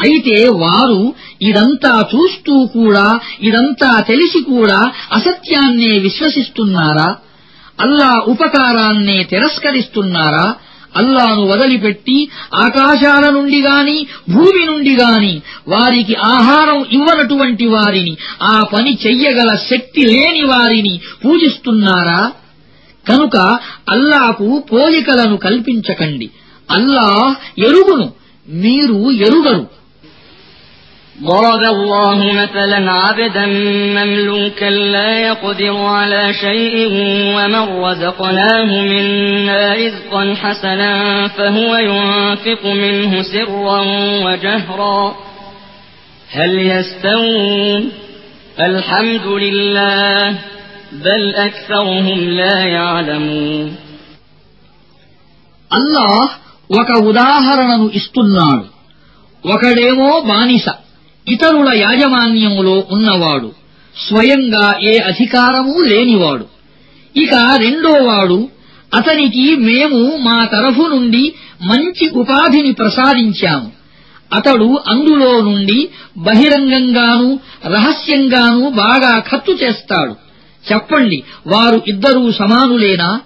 అయితే వారు ఇదంతా చూస్తూ కూడా ఇదంతా తెలిసి కూడా అసత్యాన్నే విశ్వసిస్తున్నారా? అల్లా ఉపకారాన్నే తిరస్కరిస్తున్నారా? అల్లాను వదిలిపెట్టి ఆకాశాల నుండి గాని భూమి నుండి గాని వారికి ఆహారం ఇవ్వనటువంటి వారిని ఆ పని చెయ్యగల శక్తి లేని వారిని పూజిస్తున్నారా? కనుక అల్లాకు పోలికలను కల్పించకండి. అల్లాహ్ ఎరుగును మీరు ఎరుగరు. ضرب الله مثلا عبدا مملوكا لا يقدر على شيء ومن رزقناه منا رزقا حسنا فهو ينفق منه سرا وجهرا هل يستوون الحمد لله بل أكثرهم لا يعلمون అల్లాహ్ ఒక ఉదాహరణను ఇస్తున్నాడు ఒకడేమో బానిస ఇతరుల యాజమాన్యములో ఉన్నవాడు స్వయంగా ఏ అధికారమూ లేనివాడు. ఇక రెండోవాడు అతనికి మేము మా తరఫు నుండి మంచి ఉపాధిని ప్రసాదించాము. అతడు అందులో నుండి బహిరంగంగానూ రహస్యంగానూ బాగా ఖర్చు చేస్తాడు. చెప్పండి వారు ఇద్దరూ సమానులేనా?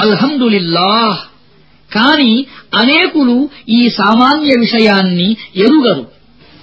అల్హందులిల్లాహ్ కాని అనేకులు ఈ సామాన్య విషయాన్ని ఎరుగరు.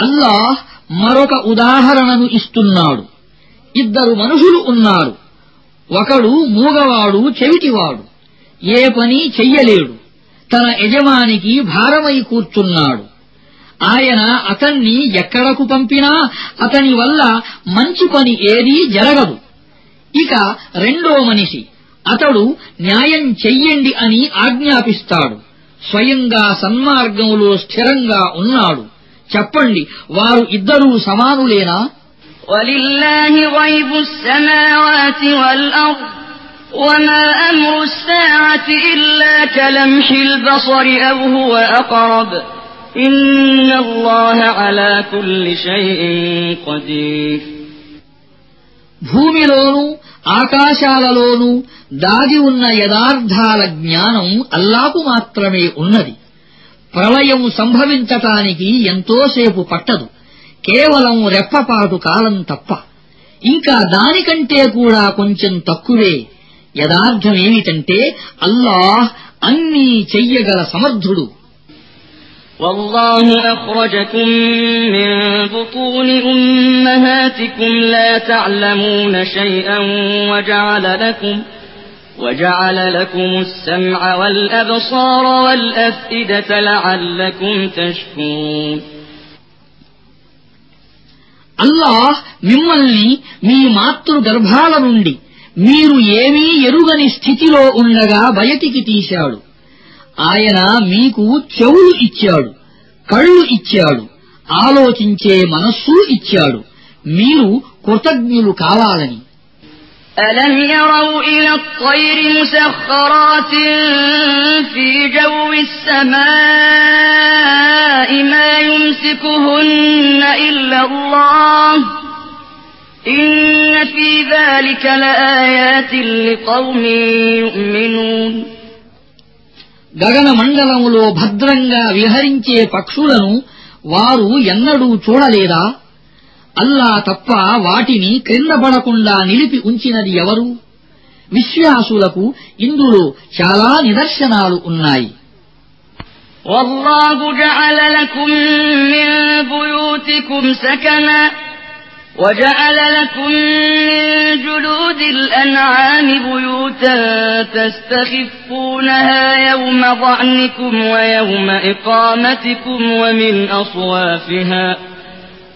అల్లాహ్ మరొక ఉదాహరణను ఇస్తున్నాడు. ఇద్దరు మనుషులు ఉన్నారు. ఒకడు మూగవాడు చెవిటివాడు. ఏ పని చెయ్యలేడు. తన యజమానికి భారమై కూర్చున్నాడు. ఆయన అతన్ని ఎక్కడకు పంపినా అతని వల్ల మంచి పని ఏదీ జరగదు. ఇక రెండో మనిషి అతడు న్యాయం చెయ్యండి అని ఆజ్ఞాపిస్తాడు. స్వయంగా సన్మార్గంలో స్థిరంగా ఉన్నాడు. చెప్పండి వారు ఇద్దరూ సమానులేనా ولله غيب السماوات والأرض وما أمر الساعة إلا كلمح البصر أو هو أقرب إن الله على كل شيء قدير భూమిలోనూ ఆకాశాలలోనూ దాగి ఉన్న యథార్థాల జ్ఞానం అల్లాకు మాత్రమే ఉన్నది ప్రళయం సంభవించటానికి ఎంతోసేపు పట్టదు కేవలం రెప్పపాటు కాలం తప్ప ఇంకా దానికంటే కూడా కొంచెం తక్కువే యథార్థమేమిటంటే అల్లాహ్ అన్నీ చెయ్యగల సమర్థుడు والله أخرجكم من بطون أمهاتكم لا تعلمون شيئا وجعل لكم وجعل لكم السمع والأبصار والأفئدة لعلكم تشكرون అల్లాహ్ మిమ్మల్ని మీ మాతృ గర్భాల నుండి మీరు ఏమీ ఎరుగని స్థితిలో ఉండగా బయటికి తీశాడు ఆయన మీకు చెవులు ఇచ్చాడు కళ్ళు ఇచ్చాడు ఆలోచించే మనస్సు ఇచ్చాడు మీరు కృతజ్ఞులు కావాలని ألم يروا إلى الطير مسخرات في جو السماء ما يمسكهن إلا الله إن في ذلك لآيات لقوم يؤمنون గగన మండలములో భద్రంగా విహరించే పక్షులను వారు ఎన్నడూ చూడలేదా అల్లా తప్ప వాటిని క్రింద పడకుండా నిలిపి ఉంచినది ఎవరు విశ్వాసులకు ఇందులో చాలా నిదర్శనాలు ఉన్నాయి والله جعل لكم من بيوتكم سكنا وجعل لكم من جلود الأنعام بيوتا تستخفونها يوم ظعنكم ويوم إقامتكم ومن أصوافها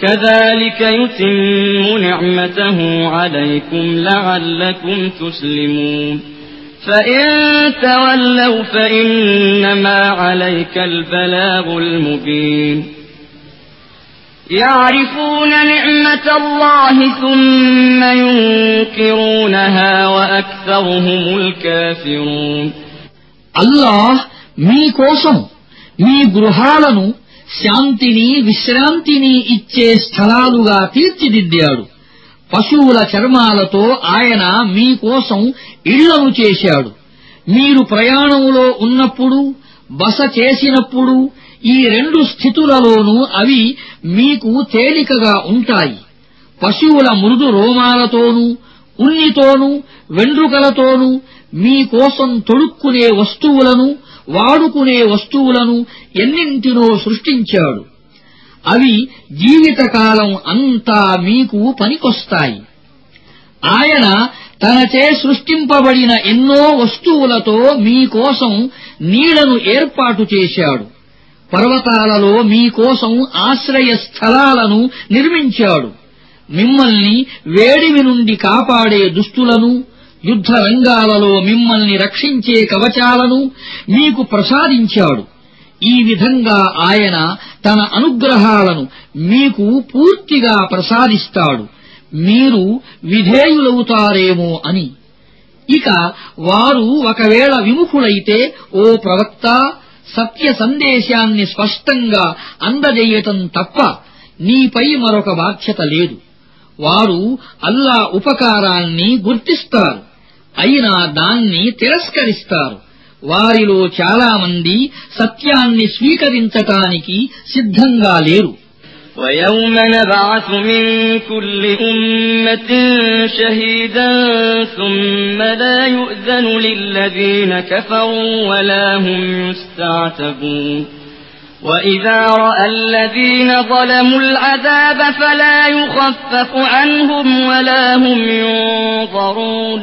كذلك يتم نعمته عليكم لعلكم تسلمون فإن تولوا فإنما عليك البلاغ المبين يعرفون نعمة الله ثم ينكرونها وأكثرهم الكافرون అల్లాహ్ మీకోసం మీ గృహాలను శాంతిని విశ్రాంతిని ఇచ్చే స్థలాలుగా తీర్చిదిద్దాడు. పశువుల చర్మాలతో ఆయన మీకోసం ఇళ్ళను చేశాడు. మీరు ప్రయాణంలో ఉన్నప్పుడు బస చేసినప్పుడు ఈ రెండు స్థితులలోనూ అవి మీకు తేలికగా ఉంటాయి. పశువుల మృదు రోమాలతోనూ ఉన్నితోనూ వెండ్రుకలతోనూ మీకోసం తొడుక్కునే వస్తువులను వాడుకునే వస్తువులను ఎన్నింటినో సృష్టించాడు. అవి జీవితకాలం అంతా మీకు పనికొస్తాయి. ఆయన తనచే సృష్టింపబడిన ఎన్నో వస్తువులతో మీకోసం నీడను ఏర్పాటు చేశాడు. పర్వతాలలో మీకోసం ఆశ్రయ స్థలాలను నిర్మించాడు. మిమ్మల్ని వేడిమి నుండి కాపాడే దుస్తులను యుద్ధ రంగాలలో మిమ్మల్ని రక్షించే కవచాలను మీకు ప్రసాదించాడు. ఈ విధంగా ఆయన తన అనుగ్రహాలను మీకు పూర్తిగా ప్రసాదిస్తాడు. మీరు విధేయులవుతారేమో అని. ఇక వారు ఒకవేళ విముఖులైతే ఓ ప్రవక్త సత్య సందేశాన్ని స్పష్టంగా అందజేయటం తప్ప నీపై మరొక బాధ్యత లేదు. వారు అల్లా ఉపకారాన్ని గుర్తిస్తారు. అయినా దాన్ని తిరస్కరిస్తారు వారిలో చాలామంది సత్యాన్ని స్వీకరించటానికి సిద్ధంగా లేరు ويوم نبعث من كل أمة شهيدا ثم لا يؤذن للذين كفروا ولا هم يستعتبون وإذا رأى الذين ظلموا العذاب فلا يخفف عنهم ولا هم ينظرون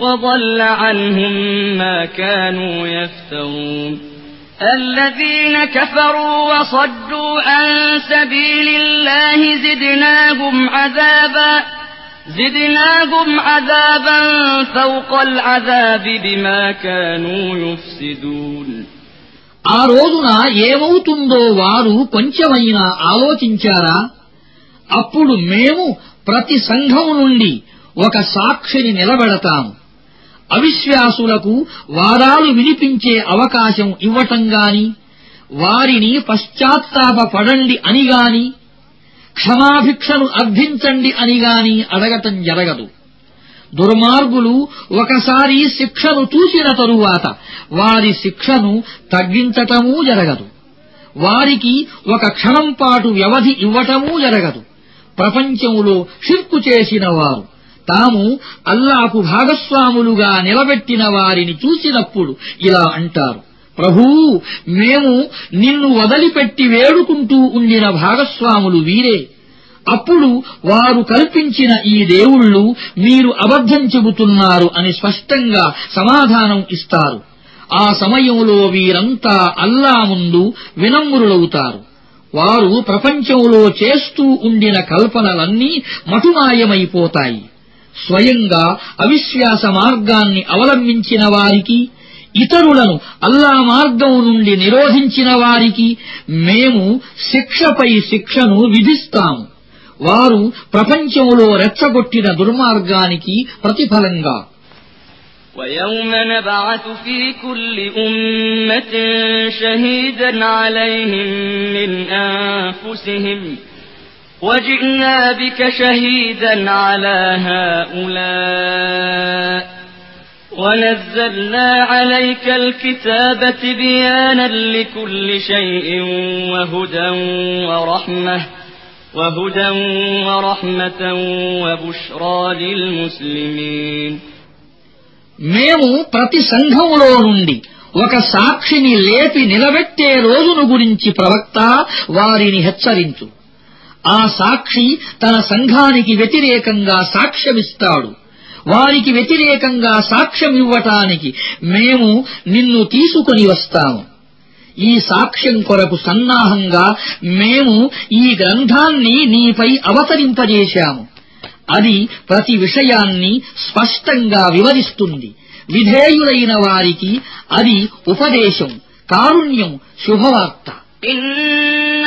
وضل عنهم ما كانوا يفترون الذين كفروا وصدوا عن سبيل الله زدناهم عذابا زدناهم عذابا فوق العذاب بما كانوا يفسدون ఆ రోజున ఏమవుతుందో వారు కొంచెమైనా ఆలోచించారా అప్పుడు మేము ప్రతి సంఘం నుండి ఒక సాక్షిని నిలబెడతాము అవిశ్వాసులకు వాదాలు వినిపించే అవకాశం ఇవ్వటంగాని వారిని పశ్చాత్తాపడండి అనిగాని క్షమాభిక్షను అర్థించండి అనిగాని అడగటం జరగదు. దుర్మార్గులు ఒకసారి శిక్షను చూసిన తరువాత వారి శిక్షను తగ్గించటమూ జరగదు. వారికి ఒక క్షణం పాటు వ్యవధి ఇవ్వటమూ జరగదు. ప్రపంచములో షిర్కు చేసిన వారు తాము అల్లాకు భాగస్వాములుగా నిలబెట్టిన వారిని చూసినప్పుడు ఇలా అంటారు. ప్రభూ మేము నిన్ను వదిలిపెట్టి వేడుకుంటూ ఉండిన భాగస్వాములు వీరే. అప్పుడు వారు కల్పించిన ఈ దేవుళ్ళు మీరు అబద్ధం చెబుతున్నారు అని స్పష్టంగా సమాధానం ఇస్తారు. ఆ సమయంలో వీరంతా అల్లా ముందు వినమ్రులవుతారు. వారు ప్రపంచంలో చేస్తూ ఉండిన కల్పనలన్నీ మటుమాయమైపోతాయి. స్వయంగా అవిశ్వాస మార్గాన్ని అవలంబించిన వారికి ఇతరులను అల్లా మార్గం నుండి నిరోధించిన వారికి మేము శిక్షపై శిక్షను విధిస్తాము వారు ప్రపంచంలో రెచ్చగొట్టిన దుర్మార్గానికి ప్రతిఫలంగా ويوم نبعث في كل أمة شهيدا عليهم من أنفسهم وجئنا بك شهيدا على هؤلاء ونزلنا عليك الكتاب بيانا لكل شيء وهدى ورحمة وهدى ورحمة وبشرى للمسلمين మేము ప్రతి సంఘములో నుండి ఒక సాక్షిని లేపి నిలబెట్టే రోజును గురించి ప్రవక్త వారిని హెచ్చరించు ఆ సాక్షి తన సంఘానికి వ్యతిరేకంగా సాక్ష్యమిస్తాడు. వారికి వ్యతిరేకంగా సాక్ష్యమివ్వటానికి మేము నిన్ను తీసుకొని వస్తాము. ఈ సాక్ష్యం కొరకు సన్నాహంగా మేము ఈ గ్రంథాన్ని నీపై అవతరింపజేశాము. అది ప్రతి విషయాన్ని స్పష్టంగా వివరిస్తుంది. విధేయులైన వారికి అది ఉపదేశం కారుణ్యం శుభవార్త.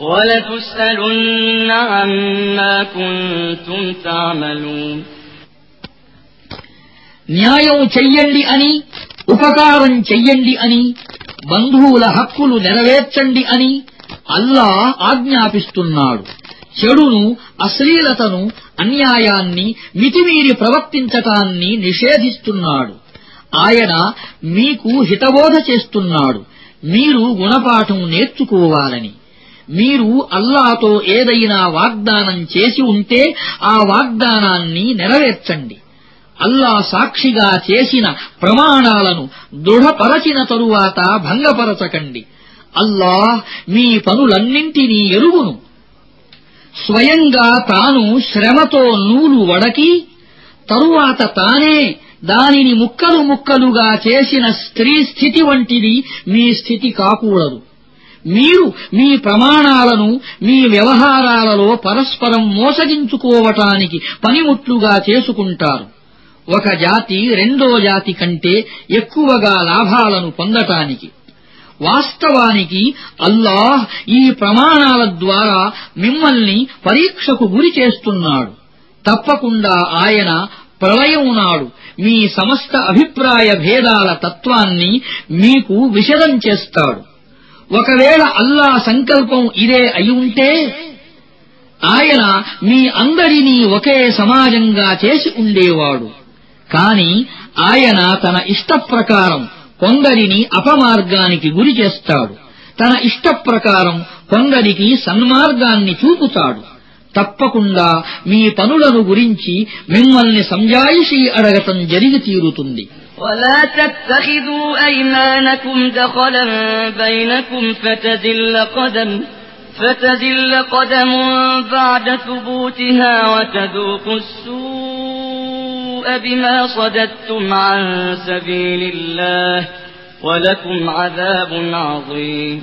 ولتسألن عما كنتم تعملون న్యాయం చెయ్యండి అని ఉపకారం చెయ్యండి అని బంధువుల హక్కులు నెరవేర్చండి అని అల్లా ఆజ్ఞాపిస్తున్నాడు చెడును అశ్లీలతను అన్యాయాన్ని మితిమీరి ప్రవర్తించటాన్ని నిషేధిస్తున్నాడు ఆయన మీకు హితబోధ చేస్తున్నాడు మీరు గుణపాఠం నేర్చుకోవాలని మీరు అల్లాతో ఏదైనా వాగ్దానం చేసి ఉంటే ఆ వాగ్దానాన్ని నెరవేర్చండి. అల్లా సాక్షిగా చేసిన ప్రమాణాలను దృఢపరచిన తరువాత భంగపరచకండి. అల్లాహ్ మీ పనులన్నింటినీ ఎరుగును. స్వయంగా తాను శ్రమతో నూలు వడకి తరువాత తానే దానిని ముక్కలు ముక్కలుగా చేసిన స్త్రీ స్థితి వంటిది మీ స్థితి కాకూడదు. మీరు మీ ప్రమాణాలను మీ వ్యవహారాలలో పరస్పరం మోసగించుకోవటానికి పనిముట్లుగా చేసుకుంటారు. ఒక జాతి రెండో జాతి కంటే ఎక్కువగా లాభాలను పొందటానికి. వాస్తవానికి అల్లాహ్ ఈ ప్రమాణాల ద్వారా మిమ్మల్ని పరీక్షకు గురి చేస్తున్నాడు. తప్పకుండా ఆయన ప్రళయం నాడు మీ సమస్త అభిప్రాయ భేదాల తత్వాన్ని మీకు విషదం చేస్తాడు. ఒకవేళ అల్లా సంకల్పం ఇదే అయి ఉంటే ఆయన మీ అందరినీ ఒకే సమాజంగా చేసి ఉండేవాడు. కాని ఆయన తన ఇష్ట ప్రకారం కొందరిని అపమార్గానికి గురి చేస్తాడు. తన ఇష్ట ప్రకారం కొందరికి సన్మార్గాన్ని చూపుతాడు. తప్పకుండా మీ పనులను గురించి మిమ్మల్ని సంజాయిషీ అడగటం జరిగి తీరుతుంది ولا تتخذوا أيمانكم دخلا بينكم فتزل قدم فتزل قدم بعد ثبوتها وتذوقوا السوء بما صددتم عن سبيل الله ولكم عذاب عظيم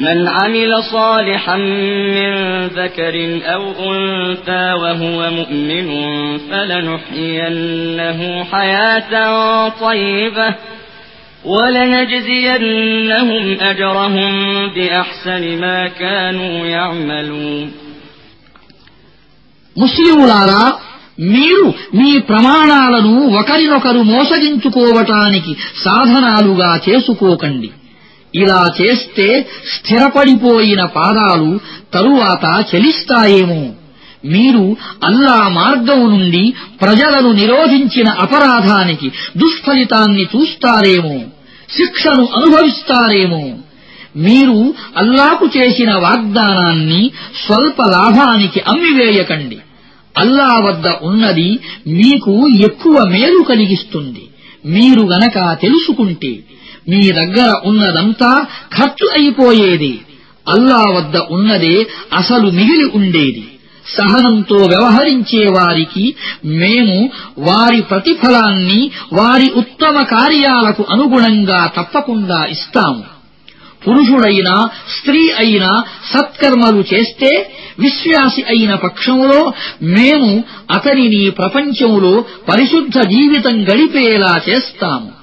من عمل صالحا من ذكر أو أنثى وهو مؤمن فلنحيينه حياة طيبة ولنجزينهم أجرهم بأحسن ما كانوا يعملون ముస్లిములారా మీరు మీ ప్రమాణాలను ఒకరినొకరు మోసగించుకోవటానికి సాధనాలుగా చేసుకోకండి ఇలా చేస్తే స్థిరపడిపోయిన పాదాలు తరువాత చలిస్తాయేమో. మీరు అల్లా మార్గం నుండి ప్రజలను నిరోధించిన అపరాధానికి దుష్ఫలితాన్ని చూస్తారేమో శిక్షను అనుభవిస్తారేమో. మీరు అల్లాకు చేసిన వాగ్దానాన్ని స్వల్ప లాభానికి అమ్మివేయకండి. అల్లా వద్ద ఉన్నది మీకు ఎక్కువ మేలు కలిగిస్తుంది. మీరు గనక తెలుసుకుంటే మీ దగ్గర ఉన్నదంతా ఖర్చు అయిపోయేది. అల్లా వద్ద ఉన్నదే అసలు మిగిలి ఉండేది. సహనంతో వ్యవహరించే వారికి మేము వారి ప్రతిఫలాన్ని వారి ఉత్తమ కార్యాలకు అనుగుణంగా తప్పకుండా ఇస్తాము. పురుషుడైనా స్త్రీ అయినా సత్కర్మలు చేస్తే విశ్వాసి అయిన పక్షంలో మేము అతనిని ప్రపంచంలో పరిశుద్ధ జీవితం గడిపేలా చేస్తాము.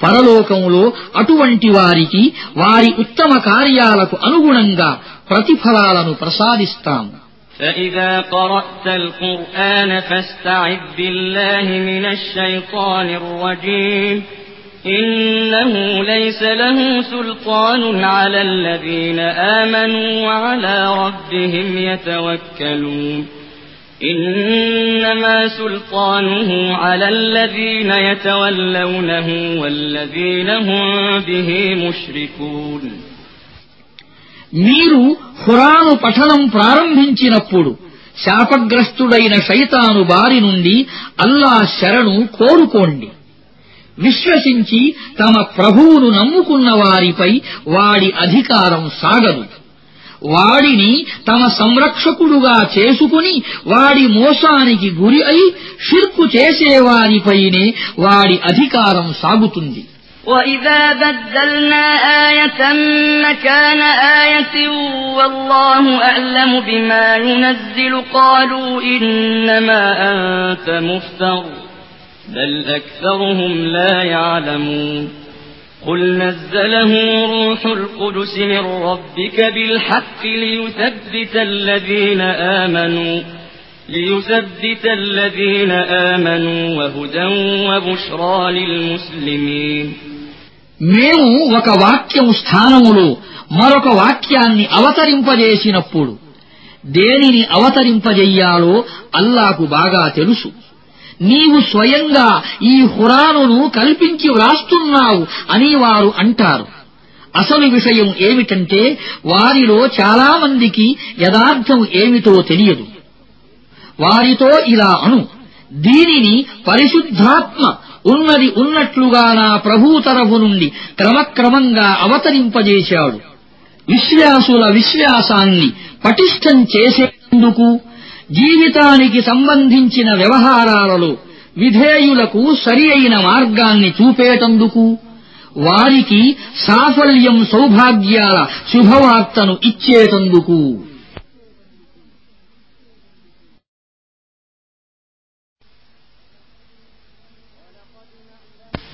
పరలోకంలో అటువంటి వారికి వారి ఉత్తమ కార్యాలకు అనుగుణంగా ప్రతిఫలాలను ప్రసాదిస్తాము فإذا قرأت القرآن فاستعذ بالله من الشيطان الرجيم إنه ليس له سلطان على الذين آمنوا وعلى ربهم يتوكلون إنما سلطانه على الذين يتولونه والذين هم به مشركون మీరు ఖురాను పఠనం ప్రారంభించినప్పుడు శాపగ్రస్తుడైన శైతాను బారి నుండి అల్లా శరణు కోరుకోండి విశ్వసించి తమ ప్రభువును నమ్ముకున్న వారిపై వాడి అధికారం సాగదు వాడిని తమ సంరక్షకుడుగా చేసుకుని వాడి మోసానికి గురి అయి షిర్కు చేసేవారిపైనే వాడి అధికారం సాగుతుంది وإذا بدلنا آية مكان آية والله أعلم بما ينزل قالوا إنما أنت مفتر بل أكثرهم لا يعلمون قل نزله روح القدس من ربك بالحق ليثبت الذين آمنوا ليثبت الذين آمنوا وهدى وبشرى للمسلمين మేము ఒక వాక్యం స్థానములో మరొక వాక్యాన్ని అవతరింపజేసినప్పుడు దేనిని అవతరింపజెయ్యాలో అల్లాకు బాగా తెలుసు నీవు స్వయంగా ఈ హురానును కల్పించి వ్రాస్తున్నావు అని వారు అంటారు. అసలు విషయం ఏమిటంటే వారిలో చాలామందికి యథార్థం ఏమిటో తెలియదు. వారితో ఇలా అను దీనిని పరిశుద్ధాత్మ ఉన్నది ఉన్నట్లుగా నా ప్రభు తరఫు నుండి క్రమక్రమంగా అవతరింపజేశాడు. విశ్వాసుల విశ్వాసాన్ని పటిష్టం చేసేందుకు జీవితానికి సంబంధించిన వ్యవహారాలలో విధేయులకు సరి అయిన మార్గాన్ని చూపేటందుకు వారికి సాఫల్యం సౌభాగ్యాల శుభవార్తను ఇచ్చేటందుకు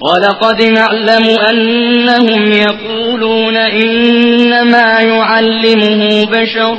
ولقد نعلم أنهم يقولون إنما يعلمه بشر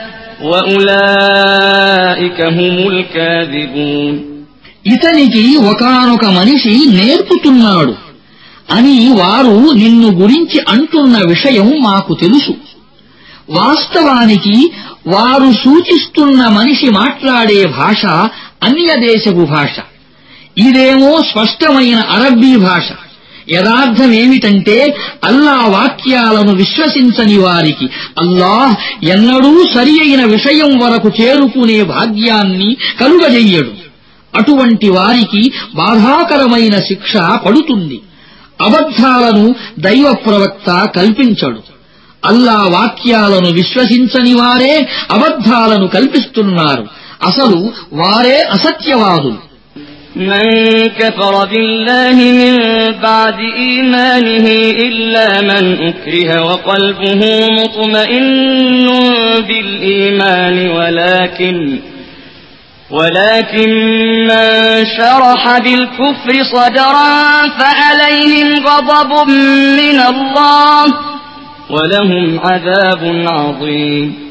ఇతనికి ఒకానొక మనిషి నేర్పుతున్నాడు. అని వారు నిన్ను గురించి అంటున్న విషయం మాకు తెలుసు. వాస్తవానికి వారు సూచిస్తున్న మనిషి మాట్లాడే భాష అన్యదేశపు భాష. ఇదేమో స్పష్టమైన అరబ్బీ భాష. యథార్థమేమిటంటే అల్లా వాక్యాలను విశ్వసించని వారికి అల్లాహ్ ఎన్నడూ సరి అయిన విషయం వరకు చేరుకునే భాగ్యాన్ని కలుగజెయ్యడు అటువంటి వారికి బాధాకరమైన శిక్ష పడుతుంది. అబద్ధాలను దైవ ప్రవక్త కల్పించడు. అల్లా వాక్యాలను విశ్వసించని వారే అబద్ధాలను కల్పిస్తున్నారు. అసలు వారే అసత్యవాదులు. من كفر بالله من بعد إيمانه إلا من أكره وقلبه مطمئن بالإيمان ولكن ولكن من شرح بالكفر صدرا فعليهم غضب من الله ولهم عذاب عظيم.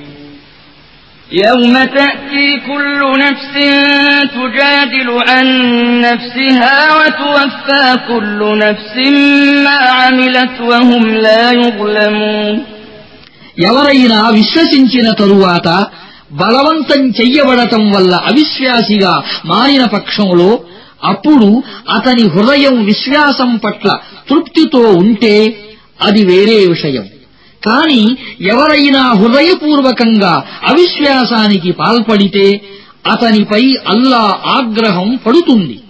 يوم تأتي كل نفس تجادل عن نفسها وتوفى كل نفس ما عملت وهم لا يظلمون ఎవరైనా విశ్వసించిన తరువాత బలవంతం చెయ్యబడటం వల్ల అవిశ్వాసిగా మారిన పక్షంలో అప్పుడు అతని హృదయం విశ్వాసం పట్ల తృప్తితో ఉంటే అది వేరే విషయం కాని ఎవరైనా హృదయపూర్వకంగా అవిశ్వాసానికి పాల్పడితే అతనిపై అల్లా ఆగ్రహం పడుతుంది.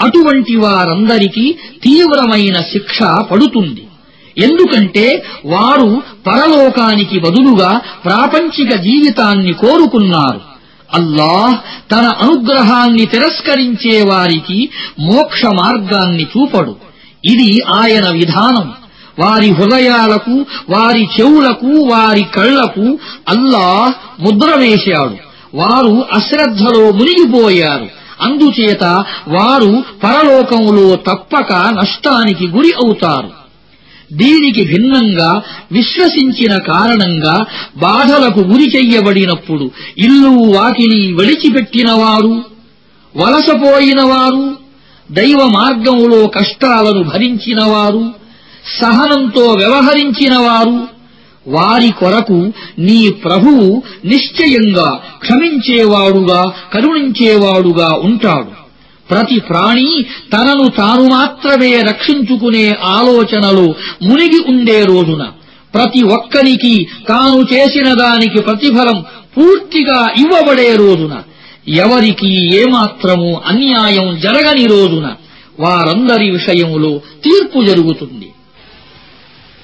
అటువంటి వారందరికీ తీవ్రమైన శిక్ష పడుతుంది. ఎందుకంటే వారు పరలోకానికి బదులుగా ప్రాపంచిక జీవితాన్ని కోరుకున్నారు. అల్లాహ్ తన అనుగ్రహాన్ని తిరస్కరించే వారికి మోక్ష మార్గాన్ని చూపడు. ఇది ఆయన విధానం. వారి హృదయాలకు వారి చెవులకు వారి కళ్ళకు అల్లాహ్ ముద్ర వేశాడు. వారు అశ్రద్ధలో మునిగిపోయారు. అందుచేత వారు పరలోకంలో తప్పక నష్టానికి గురి అవుతారు. దీనికి భిన్నంగా విశ్వసించిన కారణంగా బాధలకు గురి చెయ్యబడినప్పుడు ఇల్లు వాకిలి విడిచిపెట్టినవారు వలసపోయినవారు దైవ మార్గములో కష్టాలను భరించినవారు సహనంతో వ్యవహరించిన వారు వారి కొరకు నీ ప్రభువు నిశ్చయంగా క్షమించేవాడుగా కరుణించేవాడుగా ఉంటాడు. ప్రతి ప్రాణి తనను తాను మాత్రమే రక్షించుకునే ఆలోచనలో మునిగి ఉండే రోజున ప్రతి ఒక్కనికి తాను చేసిన దానికి ప్రతిఫలం పూర్తిగా ఇవ్వబడే రోజున ఎవరికి ఏమాత్రము అన్యాయం జరగని రోజున వారందరి విషయములో తీర్పు జరుగుతుంది.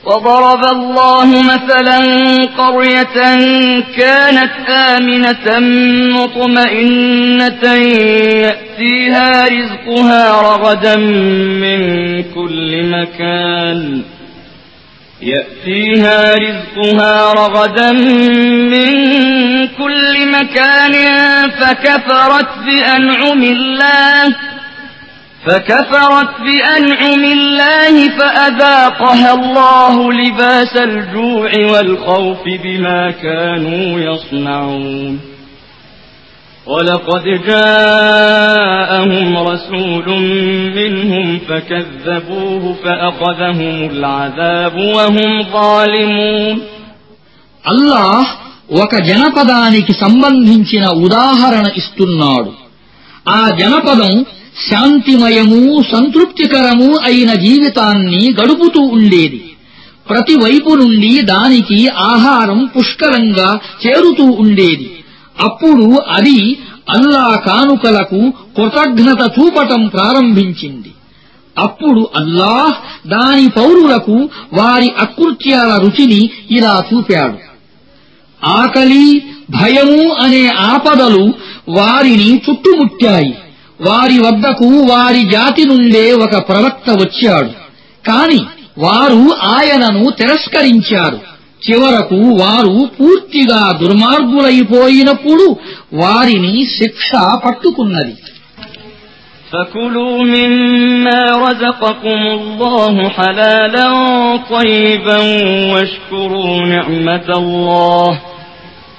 وضرب الله مثلا قرية كانت آمنة مطمئنة يأتيها رزقها رغدا من كل مكان. يأتيها رزقها رغدا من كل مكان فكفرت بأنعم الله. فكفرت بأنعم الله فأذاقها الله لباس الجوع والخوف بما كانوا يصنعون ولقد جاءهم رسول منهم فكذبوه فأخذهم العذاب وهم ظالمون అల్లాహ్ ఒక జనపదానికి సంబంధించిన ఉదాహరణ ఇస్తున్నాడు ఆ జనపదం శాంతిమయము సంతృప్తికరము అయిన జీవితాన్ని గడుపుతూ ఉండేది. ప్రతి వైపు నుండి దానికి ఆహారం పుష్కలంగా చేరుతూ ఉండేది. అప్పుడు అది అల్లా కానుకలకు కృతజ్ఞత చూపటం ప్రారంభించింది. అప్పుడు అల్లాహ్ దాని పౌరులకు వారి అకృత్యాల రుచిని ఇలా చూపాడు. ఆకలి భయము అనే ఆపదలు వారిని చుట్టుముట్టాయి. వారి వద్దకు వారి జాతి నుండే ఒక ప్రవక్త వచ్చాడు కాని వారు ఆయనను తిరస్కరించారు చివరకు వారు పూర్తిగా దుర్మార్గులైపోయినప్పుడు వారిని శిక్ష పట్టుకున్నది فكلوا مما رزقكم الله حلالا طيبا واشكروا نعمة الله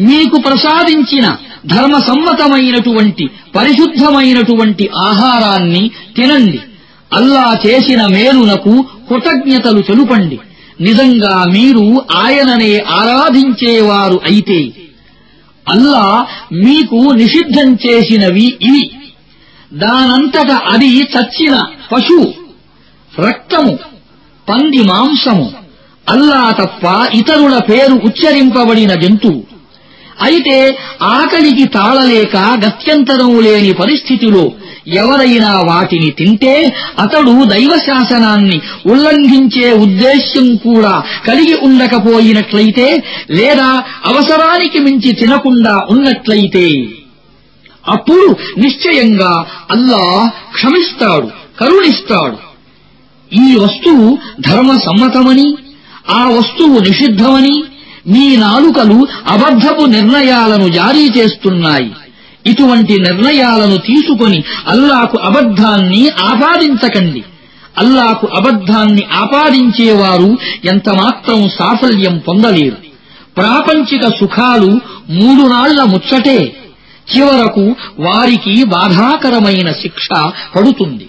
మీకు ప్రసాదించిన ధర్మసమ్మతమైనటువంటి పరిశుద్ధమైనటువంటి ఆహారాన్ని తినండి. అల్లా చేసిన మేలునకు కృతజ్ఞతలు తెలుపండి. నిజంగా మీరు ఆయననే ఆరాధించేవారు అయితే అల్లా మీకు నిషిద్ధం చేసినవి ఇవి. దానంతట అది చచ్చిన పశువు రక్తము పంది మాంసము అల్లా తప్ప ఇతరుల పేరు ఉచ్చరింపబడిన జంతువు. అయితే ఆకలికి తాళలేక గత్యంతరం లేని పరిస్థితిలో ఎవరైనా వాటిని తింటే అతడు దైవశాసనాన్ని ఉల్లంఘించే ఉద్దేశ్యం కూడా కలిగి ఉండకపోయినట్లయితే లేదా అవసరానికి మించి తినకుండా ఉన్నట్లయితే అప్పుడు నిశ్చయంగా అల్లా క్షమిస్తాడు కరుణిస్తాడు. ఈ వస్తువు ధర్మ సమ్మతమని ఆ వస్తువు నిషిద్ధమని మీ నాలుకలు అబద్ధపు నిర్ణయాలను జారీ చేస్తున్నాయి. ఇటువంటి నిర్ణయాలను తీసుకొని అల్లాకు అబద్ధాన్ని ఆపాదించకండి. అల్లాకు అబద్ధాన్ని ఆపాదించేవారు ఎంతమాత్రం సాఫల్యం పొందలేరు. ప్రాపంచిక సుఖాలు మూడు నాళ్ళ ముచ్చటే. చివరకు వారికి బాధాకరమైన శిక్ష పడుతుంది.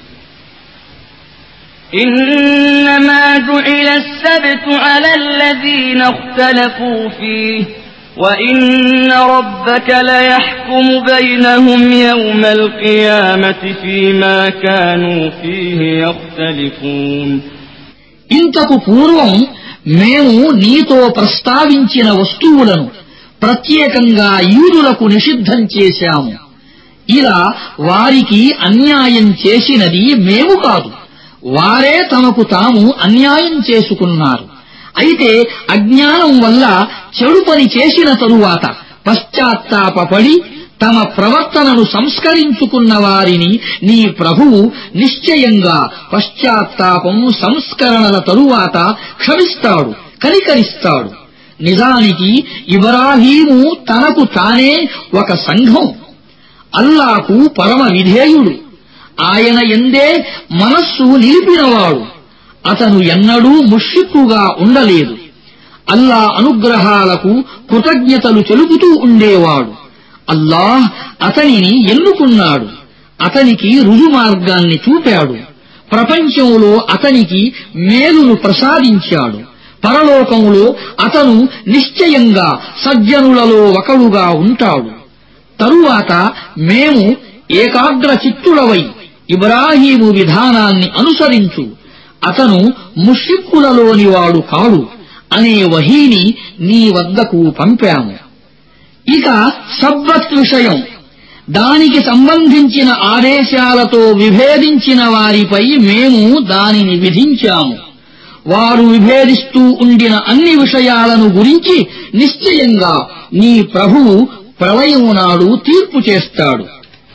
إنما جعل السبت على الذين اختلفوا فيه وإن ربك ليحكم بينهم يوم القيامة فيما كانوا فيه يختلفون ఇంతకు పూర్వం మేము నీతో ప్రస్తావించిన వస్తువులను ప్రత్యేకంగా యూదులకు నిషిద్ధం చేశాము ఇలా వారికి అన్యాయం చేసినది మేము కాదు వారే తమకు తాము అన్యాయం చేసుకున్నారు. అయితే అజ్ఞానం వల్ల చెడు పని చేసిన తరువాత పశ్చాత్తాపడి తమ ప్రవర్తనను సంస్కరించుకున్న వారిని నీ ప్రభువు నిశ్చయంగా పశ్చాత్తాపం సంస్కరణల తరువాత క్షమిస్తాడు కనికరిస్తాడు. నిజానికి ఇబ్రాహీము తనకు తానే ఒక సంఘం. అల్లాకు పరమ విధేయుడు. ఆయన ఎందే మనస్సు నిలిపినవాడు. అతను ఎన్నడూ ముష్రిక్కుగా ఉండలేదు. అల్లా అనుగ్రహాలకు కృతజ్ఞతలు తెలుపుతూ ఉండేవాడు. అల్లాహ్ అతనిని ఎన్నుకున్నాడు. అతనికి రుజుమార్గాన్ని చూపాడు. ప్రపంచంలో అతనికి మేలును ప్రసాదించాడు. పరలోకంలో అతను నిశ్చయంగా సజ్జనులలో ఒకడుగా ఉంటాడు. తరువాత మేము ఏకాగ్ర చిత్తుడవై ఇబ్రాహీము విధానాన్ని అనుసరించు. అతను ముషిక్కులలోని వాడు కాడు అనే వహీని నీ వద్దకు పంపాము. ఇక సబ్బత్ విషయం. దానికి సంబంధించిన ఆదేశాలతో విభేదించిన వారిపై మేము దానిని విధించాము. వారు విభేదిస్తూ ఉండిన అన్ని విషయాలను గురించి నిశ్చయంగా నీ ప్రభువు ప్రళయం నాడు తీర్పు చేస్తాడు.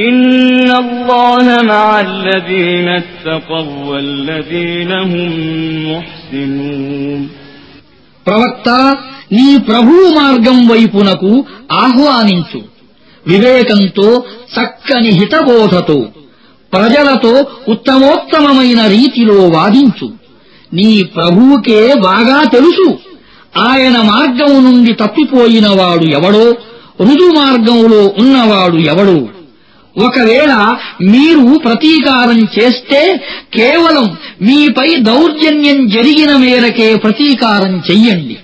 إن الله مع الذين اتقوا والذين هم محسنون ప్రవక్త నీ ప్రభువు మార్గం వైపునకు ఆహ్వానించు వివేకంతో చక్కని హితబోధతో ప్రజలతో ఉత్తమోత్తమమైన రీతిలో వాదించు నీ ప్రభువుకే బాగా తెలుసు ఆయన మార్గం నుండి తప్పిపోయినవాడు ఎవడో రుజు మార్గంలో ఉన్నవాడు ఎవడో ఒకవేళ మీరు ప్రతీకారం చేస్తే కేవలం మీపై దౌర్జన్యం జరిగిన మేరకే ప్రతీకారం చెయ్యండి.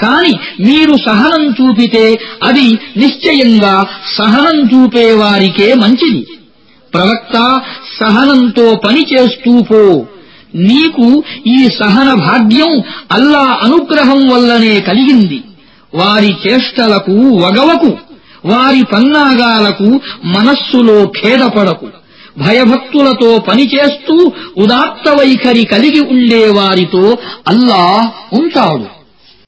కాని మీరు సహనం చూపితే అది నిశ్చయంగా సహనం చూపేవారికే మంచిది. ప్రవక్త సహనంతో పనిచేస్తూ పో. నీకు ఈ సహన భాగ్యం అల్లా అనుగ్రహం వల్లనే కలిగింది. వారి చేష్టలకు వగవకు. వారి పన్నాగాలకు మనస్సులో ఖేదపడకు. భయభక్తులతో పనిచేస్తూ ఉదాత్త వైఖరి కలిగి ఉండే వారితో అల్లా ఉంటాడు.